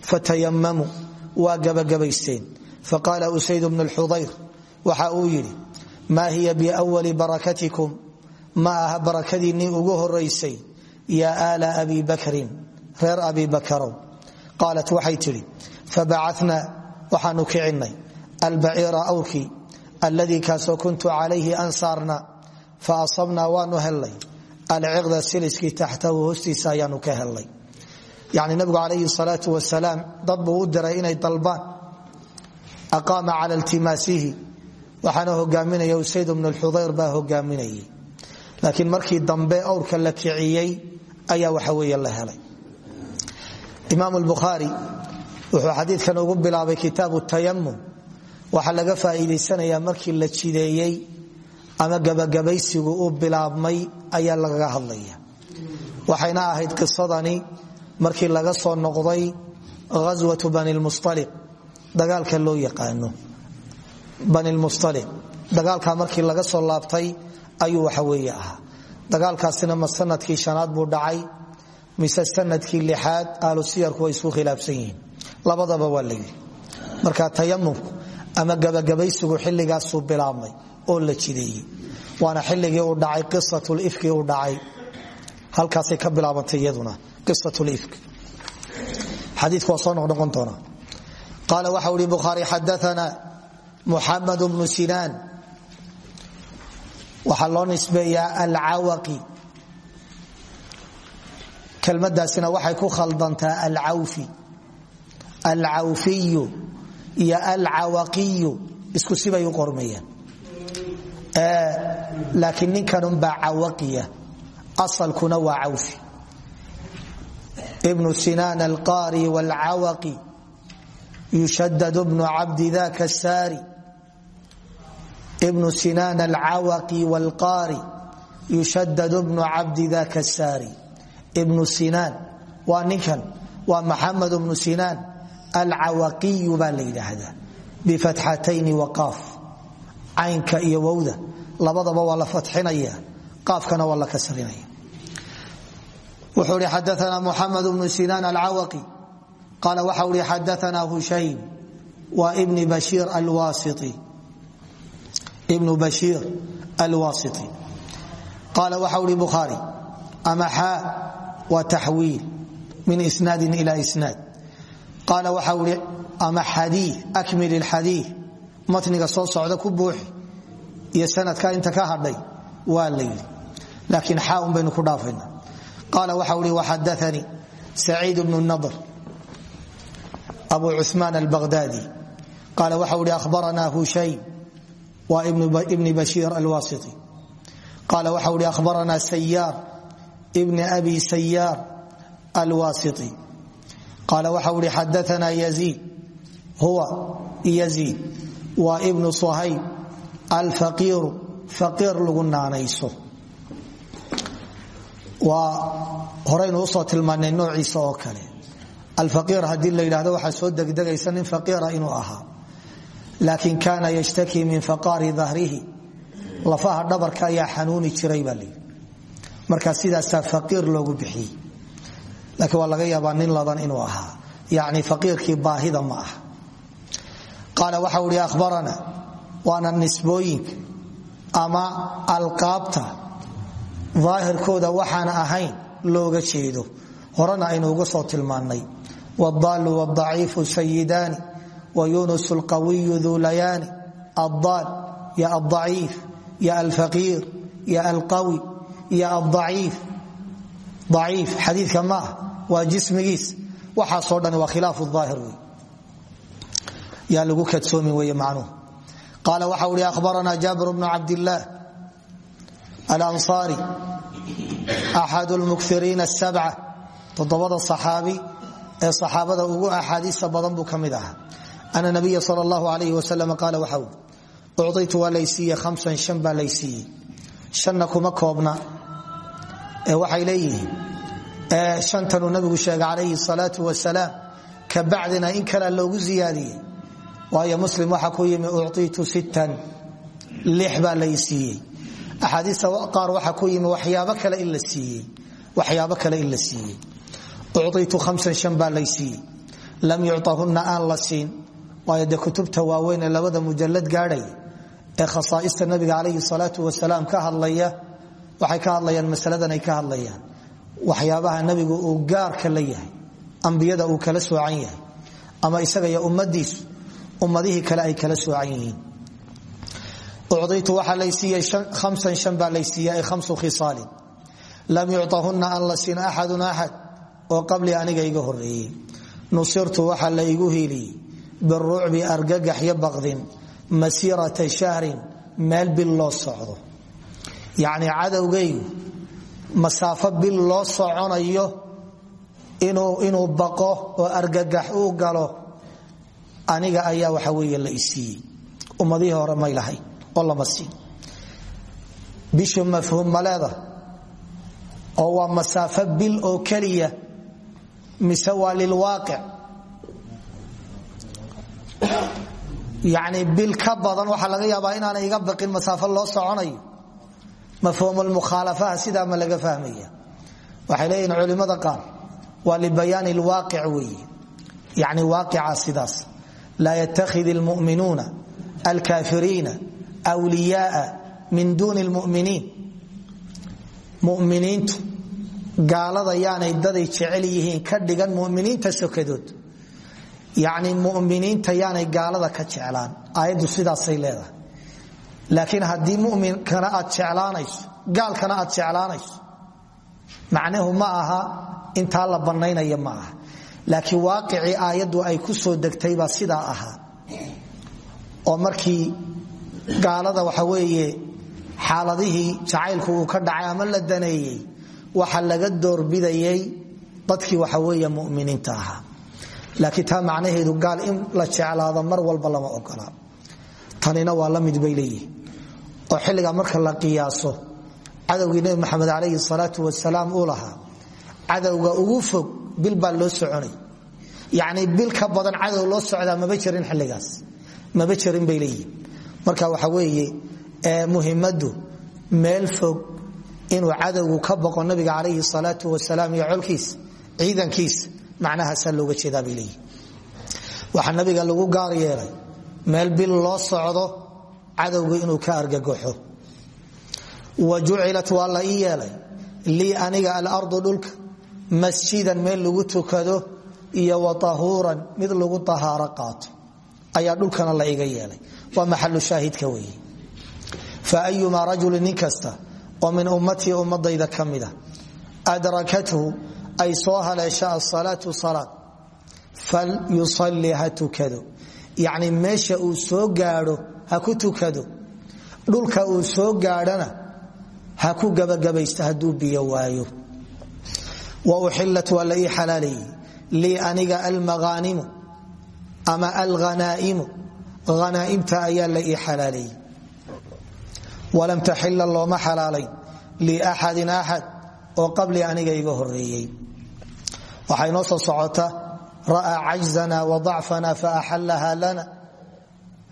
S1: Fatayamamuu waa gabagabaysteen. Faqaala usayd bnu lxudayr waxa uu yidhi maa hiya biwali barakatikum? Ma aha barakadiinnii ugu horaysay yaa aala abi bakrin reer abi bakarow qaalat waxay tidhi fabacana waxaanu kicinnay albaciira awrkii alladii kaasoo kuntu calayhi ansaarna fa asabnaa waanu hellay alciqda siliskii taxtahu hoostiisa ayaanu ka hellay yani nabigu calayhi salaau wasalaam dad buu u diray inay dalbaan. Aqaama cala iltimaasihi waxaana hogaaminaya usayd bnu xudayr baa la ayaa waxa weeye la helay. Imaam bukhaari wuxuu xadiidkan ugu bilaabay kitaabu tayamum waxaa laga faa'iidaysanayaa markii la jideeyey ama gabagabaysigu u bilaabmay ayaa lagaga hadlaya. Waxayna ahayd qisadani markii laga soo noqday ghaswatu bani lmusaliq dagaalka loo yaqaano. Bani lmusaliq dagaalkaa markii laga soo laabtay ayuu waxa weeye ahaa dagaalkaasina ma sannadkii shanaad buu dhacay mise sannadkii lixaad ahlu siyarku way isku khilaafsan yihiin. Labadaba waa layidhi marka tayamumku ama gabagabaysigu xilligaasuu bilaabmay oo la jideeyey. Waana xilligii uu dhacay qisatulifki uu dhacay. Halkaasay ka bilaabantay iyaduna qisatulifk xadiiku waa soo noqnoqon doona. Qaala waxa uhi bukhaari xadaana muxamed bnu sinaan waxaa loo nisbeeyaa alcawaqi. Kelmadaasina waxay ku khaldantaa alcawfi. Alcawfiyu iyo alcawaqiyu isku sibay u qormayaan. Laakiin ninkanunbaa cawaqiya. Asalkuna waa cawfi. Ibnu sinaan alqaari wاlcawaqi yushadad bnu cabdi daka saari ibnu sinaan alcawaqi wاlqaari yushadad bnu cabdi daka saari ibnu sinaan waa ninkan waa maxamed bnu sinaan alcawaqiyu baa la yidhaahdaa bifatxatayni waqaaf caynka iyo wowda labadaba waa la fatxinaya qaafkana waa la kasrinaya. Wuxuu hi xadaana muxamed bnu sinaan alcawaqi qaala waxau hi xadaana hushaym waa ibni bashiir ibnu bashiir alwasiti. Qaala waxau hi bukhaari ama xaa waa taxwiil min isnaadin ila isnaad. Qaala waxau hi ama xadii akmil ilxadii matniga soo socda ku buuxi iyo sanadka inta ka hadhay waa la yidhi. Laakiin xaaun baynu ku dhaafayna. Qaala waxau hi waxadaanii saciid bnu nadr abu cuثmaan albaghdadi. Qaala waxau hi ahbaranaa hushaym waa ibni bashiir alwasiti. Qaala waxau hi ahbaranaa sayaar ibni abi sayaar alwasiti. Qaala waxau hi xadaanaa yaziid huwa yaziid waa ibnu suhayb alfaqiiru faqiir lagu naanayso. Waa horaynu u soo tilmaanay noociisa oo kale. Alfaqiir haddii la yidhahdo waxaa laakiin kaana yashtakii min faqaari dahrihi. Lafaha dhabarka ayaa xanuuni jiray baa layidhi marka sidaasaa faqiir loogu bixiyey. Laakiin waa laga yaabaa nin ladan inuu ahaa. Yacni faqiirkii baahida ma ah qaala waxau ihi ahbarana waana nisbooyinka ama alqaabta daahirkooda waxaan ahayn looga jeedo. Horena aynu uga soo tilmaannay. Wاdaalu wاdaciifu sayidaani wayunus اlqawiyu duulayaani addaal ya aldaciif ya alfaqiir ya alqawi ya aldaciif aciif xadiidka ma ah waa jismigiis waxaasoo dhan waa khilaafu aahir wey yaa lagu kadsoomi wey macnuhu qaala waxa uhi ahbarana jaabir bnu cabdillaah alanصaari axad lmukiriina sabca toddobada saxaabi ee saxaabada ugu axaadiista badan buu ka mid ahaa ana nabiya sal اllahu alayh wasalam qaala waxa ui ucطitu waa laysiiye hamsan shan baa laysiiyey. Shanna kuma koobna. Ee waxay leeyihiin shantanuu nabigu sheegay calayhi salaau wasalaam ka bacdina in kalea loogu ziyaadiyey. Waayo muslim waxaa ku yimi uciitu sittan lix baa lay siiyey axaadiista qaar waxaa ku yimi waxyaabo kale in la siiyey waxyaabo kale in la siiyey. Uciitu hamsan shan baa lay siiyey lam yucahunna aan la siin waayo dee kutubta waaweyn ee labada mujalad gaadhay ee khasaaista nabiga calayhi salaau wasalaam ka hadlaya waxay ka hadlayaan masaladan ay ka hadlayaan. Waxyaabaha nabigu uu gaarka la yahay ambiyada uu kala soocan yahay ama isaga iyo ummadiisu ummadihii kale ay kala soocan yihiin. Ucditu waxaa laysiiyey amsan shan baa laysiiya ay khamsu khisaalin. Lam yucahunna aan la siin axadun axad qabli aniga iga horeeyey nusirtu waxaa la igu birucbi argagaxyo baqdin masiirata shahrin meel bil loo socdo yacni cadowgaygu masaafo bil loo soconayo inuu baqo oo argagax uu galo aniga ayaa waxa weeye la isiiyey ummadihii hore may lahayn oo lama siin bishu mafhuum yacni bil ka badan waxaa laga yaabaa inaanay iga baqin masaafo loo soconayo. Mafhuumulmukhaalafaha sidaa ma laga fahmaya. Waxay leeyihiin culimmada qaar waa libayaani lwaaqic weeye. Yani waaqica sidaas. Laa yattakhid lmuminuuna alkaafiriina wliyaaa min duuni lmuminiin muminiintu gaalada yaanay daday jecel yihiin ka dhigan muminiinta sokadood yacni muminiinta yaanay gaalada ka jeclaan. Aayaddu sidaasay leedahay. Laakiin haddii muminkana aad jeclaanayso gaalkana aad jeclaanayso macnahu ma aha intaa la bannaynaya ma aha. Laakiin waaqicii aayaddu ay ku soo degtaybaa sidaa ahaa. Oo markii gaalada waxa weeye xaaladihii jacaylku uu ka dhacay ama la daneeyey waxa laga doorbidayay dadkii waxa weeye muminiinta ahaa laakiin taa macnaheedu gaal in la jeclaado mar walba lama ogola. Tanina waa la mid bay oo xilligaa marka la qiyaaso cadowgii nebi maxamed calayhi salaatu wasalaam uu lahaa ugu fog bil loo soconay. Yacni bil badan cadow loo socdaa maba jirin xilligaas. Maba jirin bay marka waxa weeye muhimaddu meel fog inuu cadowgu ka boqo nabiga calayhi salaatu wasalaam iyo colkiisa ciidankiisa macnahaasaa looga jeedaa bay leeyihiin waxaa nabiga lagu gaar yeelay meel bil loo socdo cadowga inuu ka argagaxo wa jucilat waa yeelay lii aniga alardu dhulka masjidan meel lagu tukado iyo wa tahuuran mid lagu tahaaro qaato. Ayaa dhulkana la iga yeelay. Waa maxalu shaahidka weeye. Fa ayumaa rajulin kasta oo min ummatii ummadayda ka mida adrakathu ay soo haleesha asalaatu salaad fal yusalli ha tukado. Yacni meesha uu soo gaadho ha ku tukado. Dhulka uu soo gaadhana ha ku gabagabaysta hadduu biyo waayo. Wa uxilat waa la ii xalaalayey lii aniga almaaanimu ama alhanaa'imu hanaaimta ayaa la ii xalaalayey walam taxila looma xalaalayn liaxadin axad oo qablii aniga iga horeeyey waxaa inoo soo socota ra'aa cajzana wa dacfana faaxalaha lana.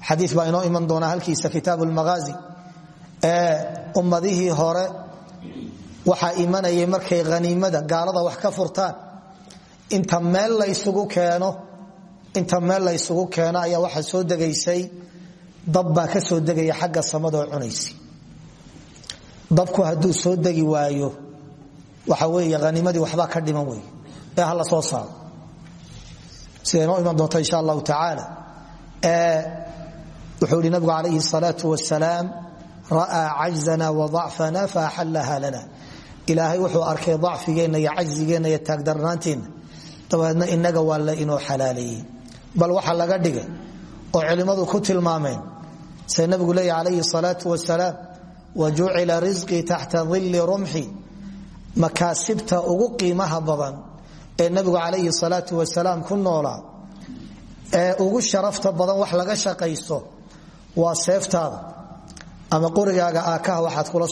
S1: Xadii baa inoo iman doona halkiisa kitaab lmahaazi ee ummadihii hore waxaa imanayay markay haniimada gaalada wax ka furtaan. Inta meel laysugu keeno ayaa waxaa soo degaysay. Ka soo degaya xagga samadoo cunaysa dabku hadduu soo degi waayo waxa weeye haniimadii waxbaa ka dhiman wey ee hala soo saaro sida inoo iman doonta insha allahu tacaala? Wuxuu ihi nabigu calayhi salaau wasalaam ra'aa cajzana wa dacfana faaxallaha lana. Ilaahay wuxuu arkay dacfigeenna iyo cajzigeenna iyo taagdarnaanteenna dabeedna inaga waa la inoo xalaaleeyey bal waxa laga dhigay oo culimmadu ku tilmaameen sida nabigu leeya calayhi salaau wasalaam wa jucila risqii taxta dilli ugu qiimaha badan ee nabigu calayhi salaau wasalaam ku noolaa ee ugu sharafta badan wax laga shaqaysto waa seeftaada. Ama qorigaaga aakaha waxaad kula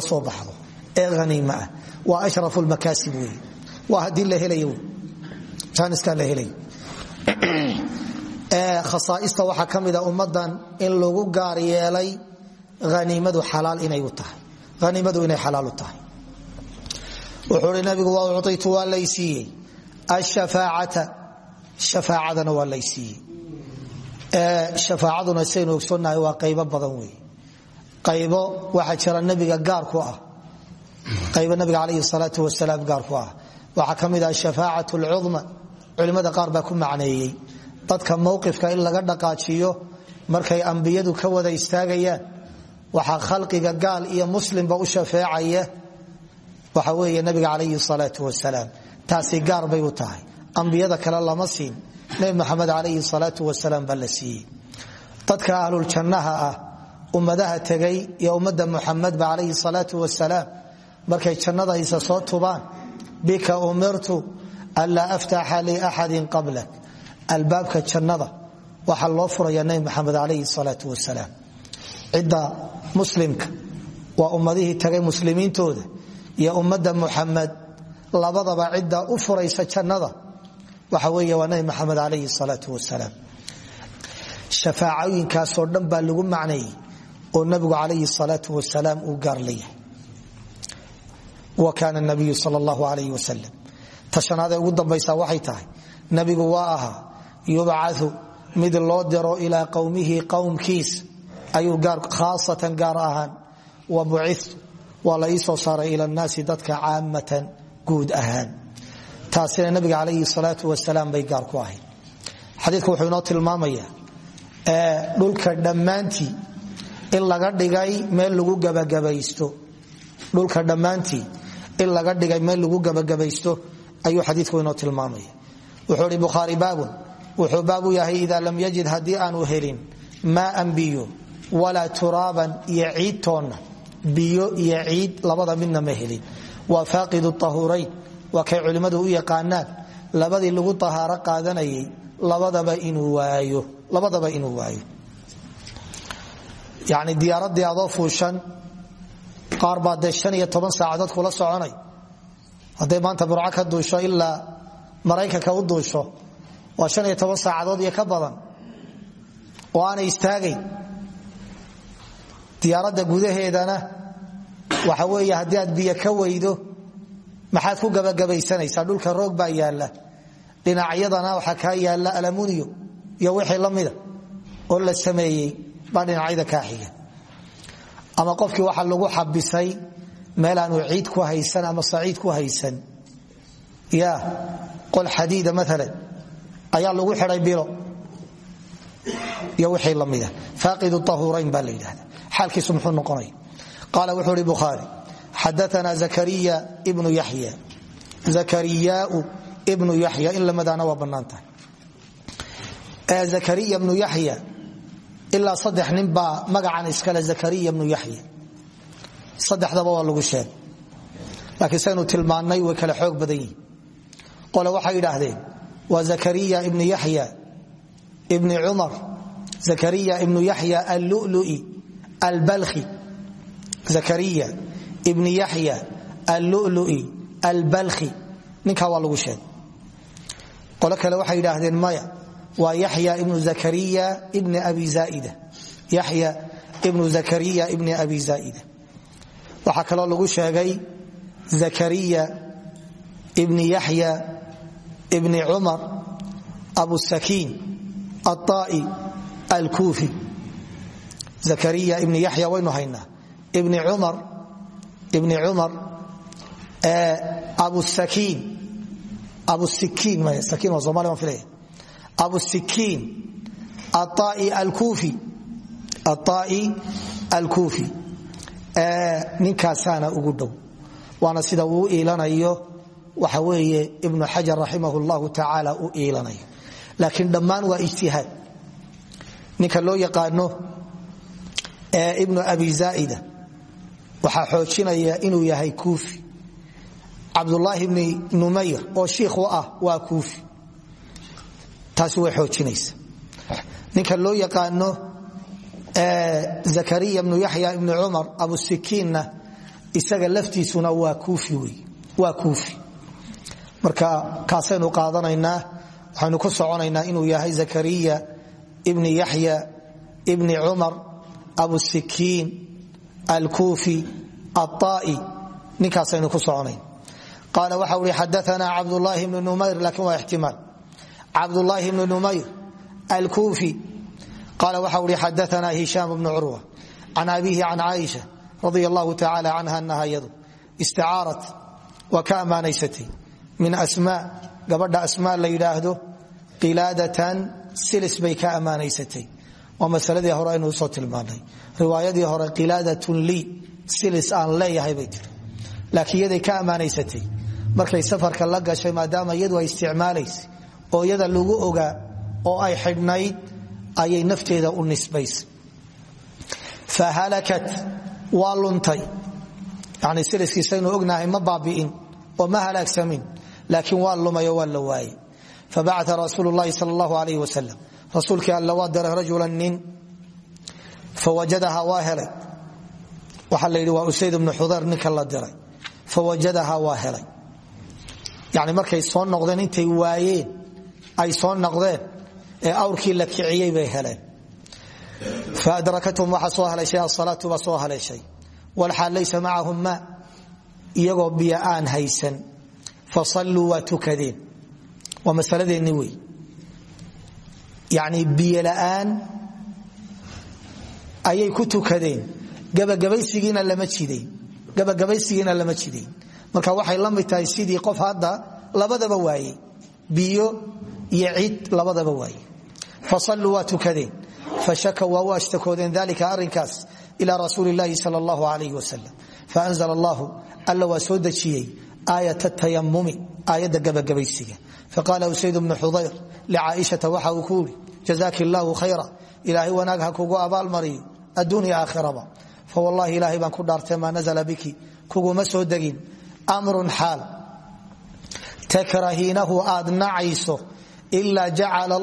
S1: soo baxdo ee haniima ah. Waa ashrafu lmakaasib wey waa haddii la helayo jaaniskaa la helayo khasaaista waxaa ka ummadan in lagu gaar yeelay haniimadu xalaal inay tahay. Haniimadu inay xalaal u tahay wuxuu hi nabigu waa ucitu waa laysiiyey ashafaacata shafaacadana waa laysiiyey shafaacaduna saynu ogsoonnahay waa qaybo badan wey qaybo waxaa jira nabiga gaar ku ah. Qaybo nabiga calayhi salaatu wasalaam gaar ku ah. Waxaa ka ah dadka mowqifka in laga dhaqaajiyo markay ambiyadu ka wada istaagayaan waxaa khalqiga gaal iyo muslimba u shafeecaya waxa weeye nabiga calayhi salaatu wasalaam taasi gaar bay u tahay. Ambiyada kale lama siin. Nebi maxamed calayhi salaatu wasalaam baa la siiyey. Dadka ah ummadaha tegay iyo ummadda muxamedba calayhi salaatu wasalaam markay jannada isa soo tubaan bika umirtu anlaa aftaxa liaxadin qablak. Albaabka jannada waxaa loo furaya nebi maxamed calayhi salaatu wasalaam cidda muslimka waa ummadihii tagay muslimiintooda iyo ummadda muxamed labadaba cidda u furaysa jannada. Waxa weeye waa nabi maxamed calayhi salaatu wasalaam shafaacooyinkaasoo dhan baa lagu macneeyey oo nabigu calayhi salaatu wasalaam uu gaar wa kaana nabiyu sal allahu alayh wasalam ugu dambaysa waxay tahay nabigu waa ahaa yubcau mid loo diro ilaa qowmihi qowmkiis ayuu khaasatan gaar ahaan wa bucitu waa la ii soo saaray ila nnaasi dadka caamatan guud ahaan. Taasina nabiga calayhi salaatu wasalaam bay gaar ku ahayd. Xadiidku wuxuu inoo tilmaamayaa dhulka dhammaantii in laga dhigay meel lagu gabagabaysto. Dhulka dhammaantii in laga dhigay meel lagu gabagabaysto ayuu xadiiku inoo tilmaamaya. Wuxuu hi bukhaari baabun. Wuxuu baab yahay ida lam yajid haddii aanu helin maaan biyo walaa turaaban iyo ciid biyo iyo ciid labada midna ma helin. Waa faaqidu ahurayn waa kay culimmadu u yaqaanaan labadii lagu ahaaro qaadanayay labadaba inuu waayo yani diyaaradii adoo fuushan qaar baa dee iyo toban saacadood kula soconay. Hadday maanta burco ka duusho ilaa maraykanka u duusho waa an iyo toban saacadood iyo ka badan oo aanay istaagayn diyaaradda gudaheedana waxa weeye haddii aad biyo ka weydo maxaad ku gabagabaysanaysaa. Dhulka roog baa yaalla. Dhinacyadana waxaa kaa yaalla alamuniyo iyo wixii la oo la sameeyey baa dhinacyada kaa ama qofkii waxa lagu xabisay meel aanu ciid ku haysan ama saciid ku haysan. Ya qol xadiida maalan ayaa lagu xidhay bilo iyo wixii la faaqidu ahurayn baa la yidhahda xaalkiisu muxuu qaala wuxuu hi bukhaari xadaana zakariya ibnu yaxya zakariyaau ibnu yaxya in lamadaana waa bannaan tahay zakariya ibnu yaxya ilaa saddex nin baa magacan iskale zakariya ibnu yaxya saddexdaba waa lagu sheeg laakiin saynu tilmaannay way kale xoog badan yihiin qole waxay yidhaahdeen waa zakariya ibnu yaxya ibni zakariya ibni yaxya allului albalkhi. Ninkaa waa lagu sheegay. Qolo kale waxay yidhaahdeen maya waa yaxya ibnu zakariya ibni abi zaaida. Yaxya ibnu zakariya ibni abi zaa'ida. Waxaa kaloo lagu sheegay zakariya ibni yaxya ibni cumar abusakiin aلطa'i alkuufi. Zakariya ibni yaxya waynu haynaa ibni cumar abusikiin aai alkuufi ninkaasaana ugu dhow. Waana sida uu iilanayo waxa weeye ibnu xajar raximah llahu tacaala u iilanayo laakiin dhammaan waa ijtihaad. Ninka loo yaqaano ibnu abi zaaida waxaa xoojinaya inuu yahay kuufi. Cabdulaahi bni numayr oo shiikh u ah waa kuufi. Taasi way xoojinaysa. Ninka loo yaqaano zakariya bnu yaxya ibni cumar abusikiinna isaga laftiisuna waa kuufi wey waa kuufi. Marka kaasaynu qaadanaynaa waxaynu ku soconaynaa inuu yahay zakariya ibni yaxya ibni cumar abusikiin alkuufi aai ninkaasaynu ku soconayn qaala waxa ui xadaana cabdulaahi bnu numayr laakiin waa ixtimaal cabdulaahi bnu numayr alkuufi qaala waxa ui xadaana hishaam bnu curwa can abihi can caaisha radi allahu tacala canha anaha yadu istacaarat waa ka ammaanaysatay min asmaa gabadha asmaa la yidhaahdo qilaadatan waa masaladii hore aynu u soo tilmaanay riwaayadii hore qilaadatun lii silis aan leeyahay bay tiri laakiin yaday ka ammaanaysatay markay safarka la gashay maadaama iyadu ay isticmaalaysa oo iyada lagu ogaa oo ay xidhnayd ayay nafteeda u nisbaysay. Fa halakat waa luntay. Yani ognahay ma baabi'in oo ma halaagsamin laakiin waa lumay oo waa la waayey fabacaa rasuulu llahi sal rasuulkii alla waa diray rajula nin fawajadaha waa helay. Waxaa la usayd bnu xudayr ninka la diray. Fawajadaha waa helay. Markay soo noqdeen intay waayeen ay soo noqdeen ee awrkii la kiciyey bay heleen. Faadrakathm waxaa soo haleeshay asalaatu baa soo haleeshay walxaal laysa macahum ma iyagoo biyo aan haysan. Fasalluu waa tukadeen. Waa masaladeenni wey yani biyo la'aan ayay ku tukadeen. Gabagabaysigiina lama jidayn marka waxay la mid tahay sidii qof hadda labadaba waaye. Biyo iyo cid labadaba waaye. Fasalluu waa tukadeen. Fashaka waa u ashtakoodeen dalika arrinkaas ila rasuuli llaahi sal allahu alayh wasalam faanzla allahu alla waa soo dejiyey aayat tayamumi aayadda gabagabaysiga. Faqaala usayd bnu xudayr licaaishata waxa uu ku yidhi jazaki illaahu khayra ilaahay wanaag ha kugu abaalmariyo adduunya aakhiraba. Fawallahi ilaahay baan ku dhaartay maa nazla biki kuguma soo degin. Mrun xaal takrahiinahu aad nacayso ilaa jacala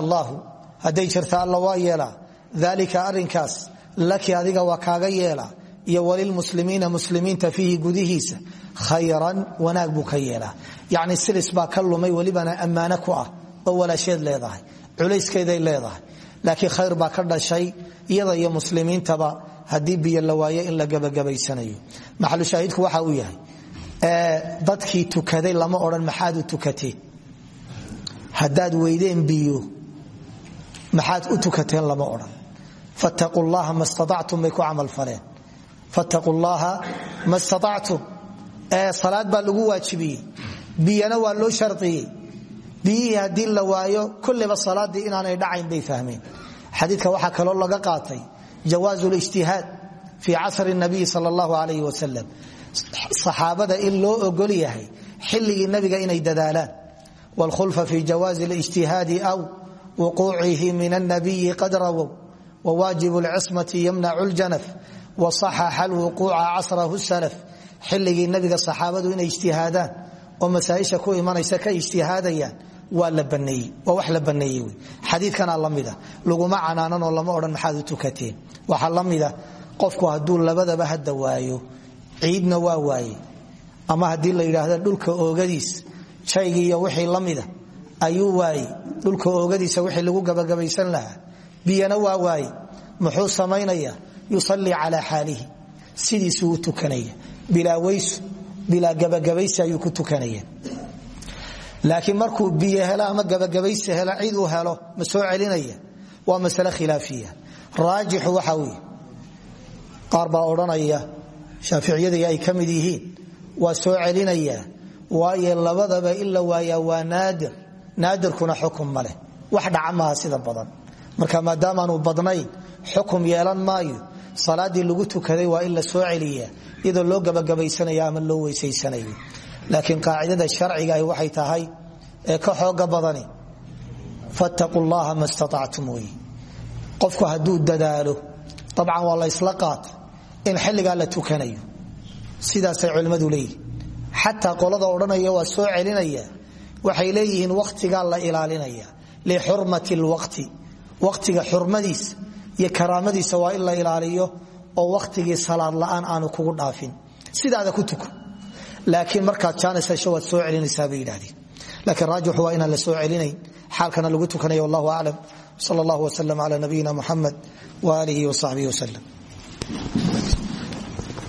S1: allaahu hadday jirta alla waa yeelaa kaaga yeelaa iyo walilmuslimiina muslimiinta fiihi gudihiisa khayran wanaag buu ka yeelaa. Yacni silis baa ka lumay welibana ammaano ku ah oo walaasheed leedahay culayskeeday leedahay. Laakiin khayr baa ka dhashay iyada iyo muslimiintaba haddii biyo la waayo in la gabagabaysanayo. Maxalushaahidku waxa uu yahay dadkii tukaday lama odhan maxaad u tukateen haddaad weydeen biyo maxaad u tukateen lama odhan fattaquu llaha ma staactum salaad baa lagu waajibiyey. Biyana waa loo shariyey biyihii haddii waayo kulliba salaadii inaanay dhacayn bay fahmeen. Xadiidka waxaa kaloo laga qaatay jawaazu lijtihaad fii casri nabiyi sal allahu alayh wasalam saxaabada in loo ogol yahay xilligii nabiga inay dadaalaan. Wlkhulfa fi jawaazi lijtihaadi aw wuquucihi min anabiyi qad rawow wawaajib lcismati yamnacu ljanaf wasaxaxa lwuquuca casrahu salaf xilligii nabiga saxaabadu inay ijtihaadaan oo masaaisha ku imanaysa ka ijtihaadayaan waa wax la baneeyey wy xadiidkanaa la mida laguma canaananoo lama odhan maxaad u tukateen. Waxaa la mida qofku hadduu labadaba hadda waayo ciidna waa waaye ama haddii la yidhaahdo dhulka oogadiis shaygii iyo wixii la mida ayuu waaye dhulka oogadiisa wixii lagu gabagabaysan lahaa biyana yusalii calaa xaalihi. Sidiisuu u tukanaya. Bilaa weysu bilaa gabagabaysi ayuu ku tukanaya. Laakiin markuu biyo helo ama gabagabaysi helo cid uu helo ma soo celinaya. Waa masale khilaafiya. Raajixu waxa weye qaar baa odhanaya shaaficiyadii ay ka mid yihiin. Waa soo celinaya. Waayo labadaba in la waayaa waa naadir. Naadirkuna xukum ma xukum yeelan maayo salaadii lagu tukaday waa in la soo celiya iyadoo loo gabagabaysanayo ama loo weysaysanayo laakiin qaacidada sharciga ah waxay tahay ee ka xooga badani fattaquu llaha ma qofku hadduu dadaalo dabcan waa la in xilligaa la tukanayo. Sidaasay culimmadu leeyihiin xataa qolada odhanaya waa soo celinaya waxay leeyihiin wakhtigaa la ilaalinaya lixurmati lwaqti waqtiga xurmadiisa iyo karaamadiisa waa in la ilaaliyo oo wakhtigii salaad la'aan aanu kugu dhaafin. Sidaada ku tuko. Laakiin markaad jaanis hesho waad soo celinaysaa bay laakiin raajixu waa inaan la soo celinayn xaalkana lagu tukanaya wallahu aclam sal allah wslam cala nabiyina muxamed waaalihi wasaxbihi waslem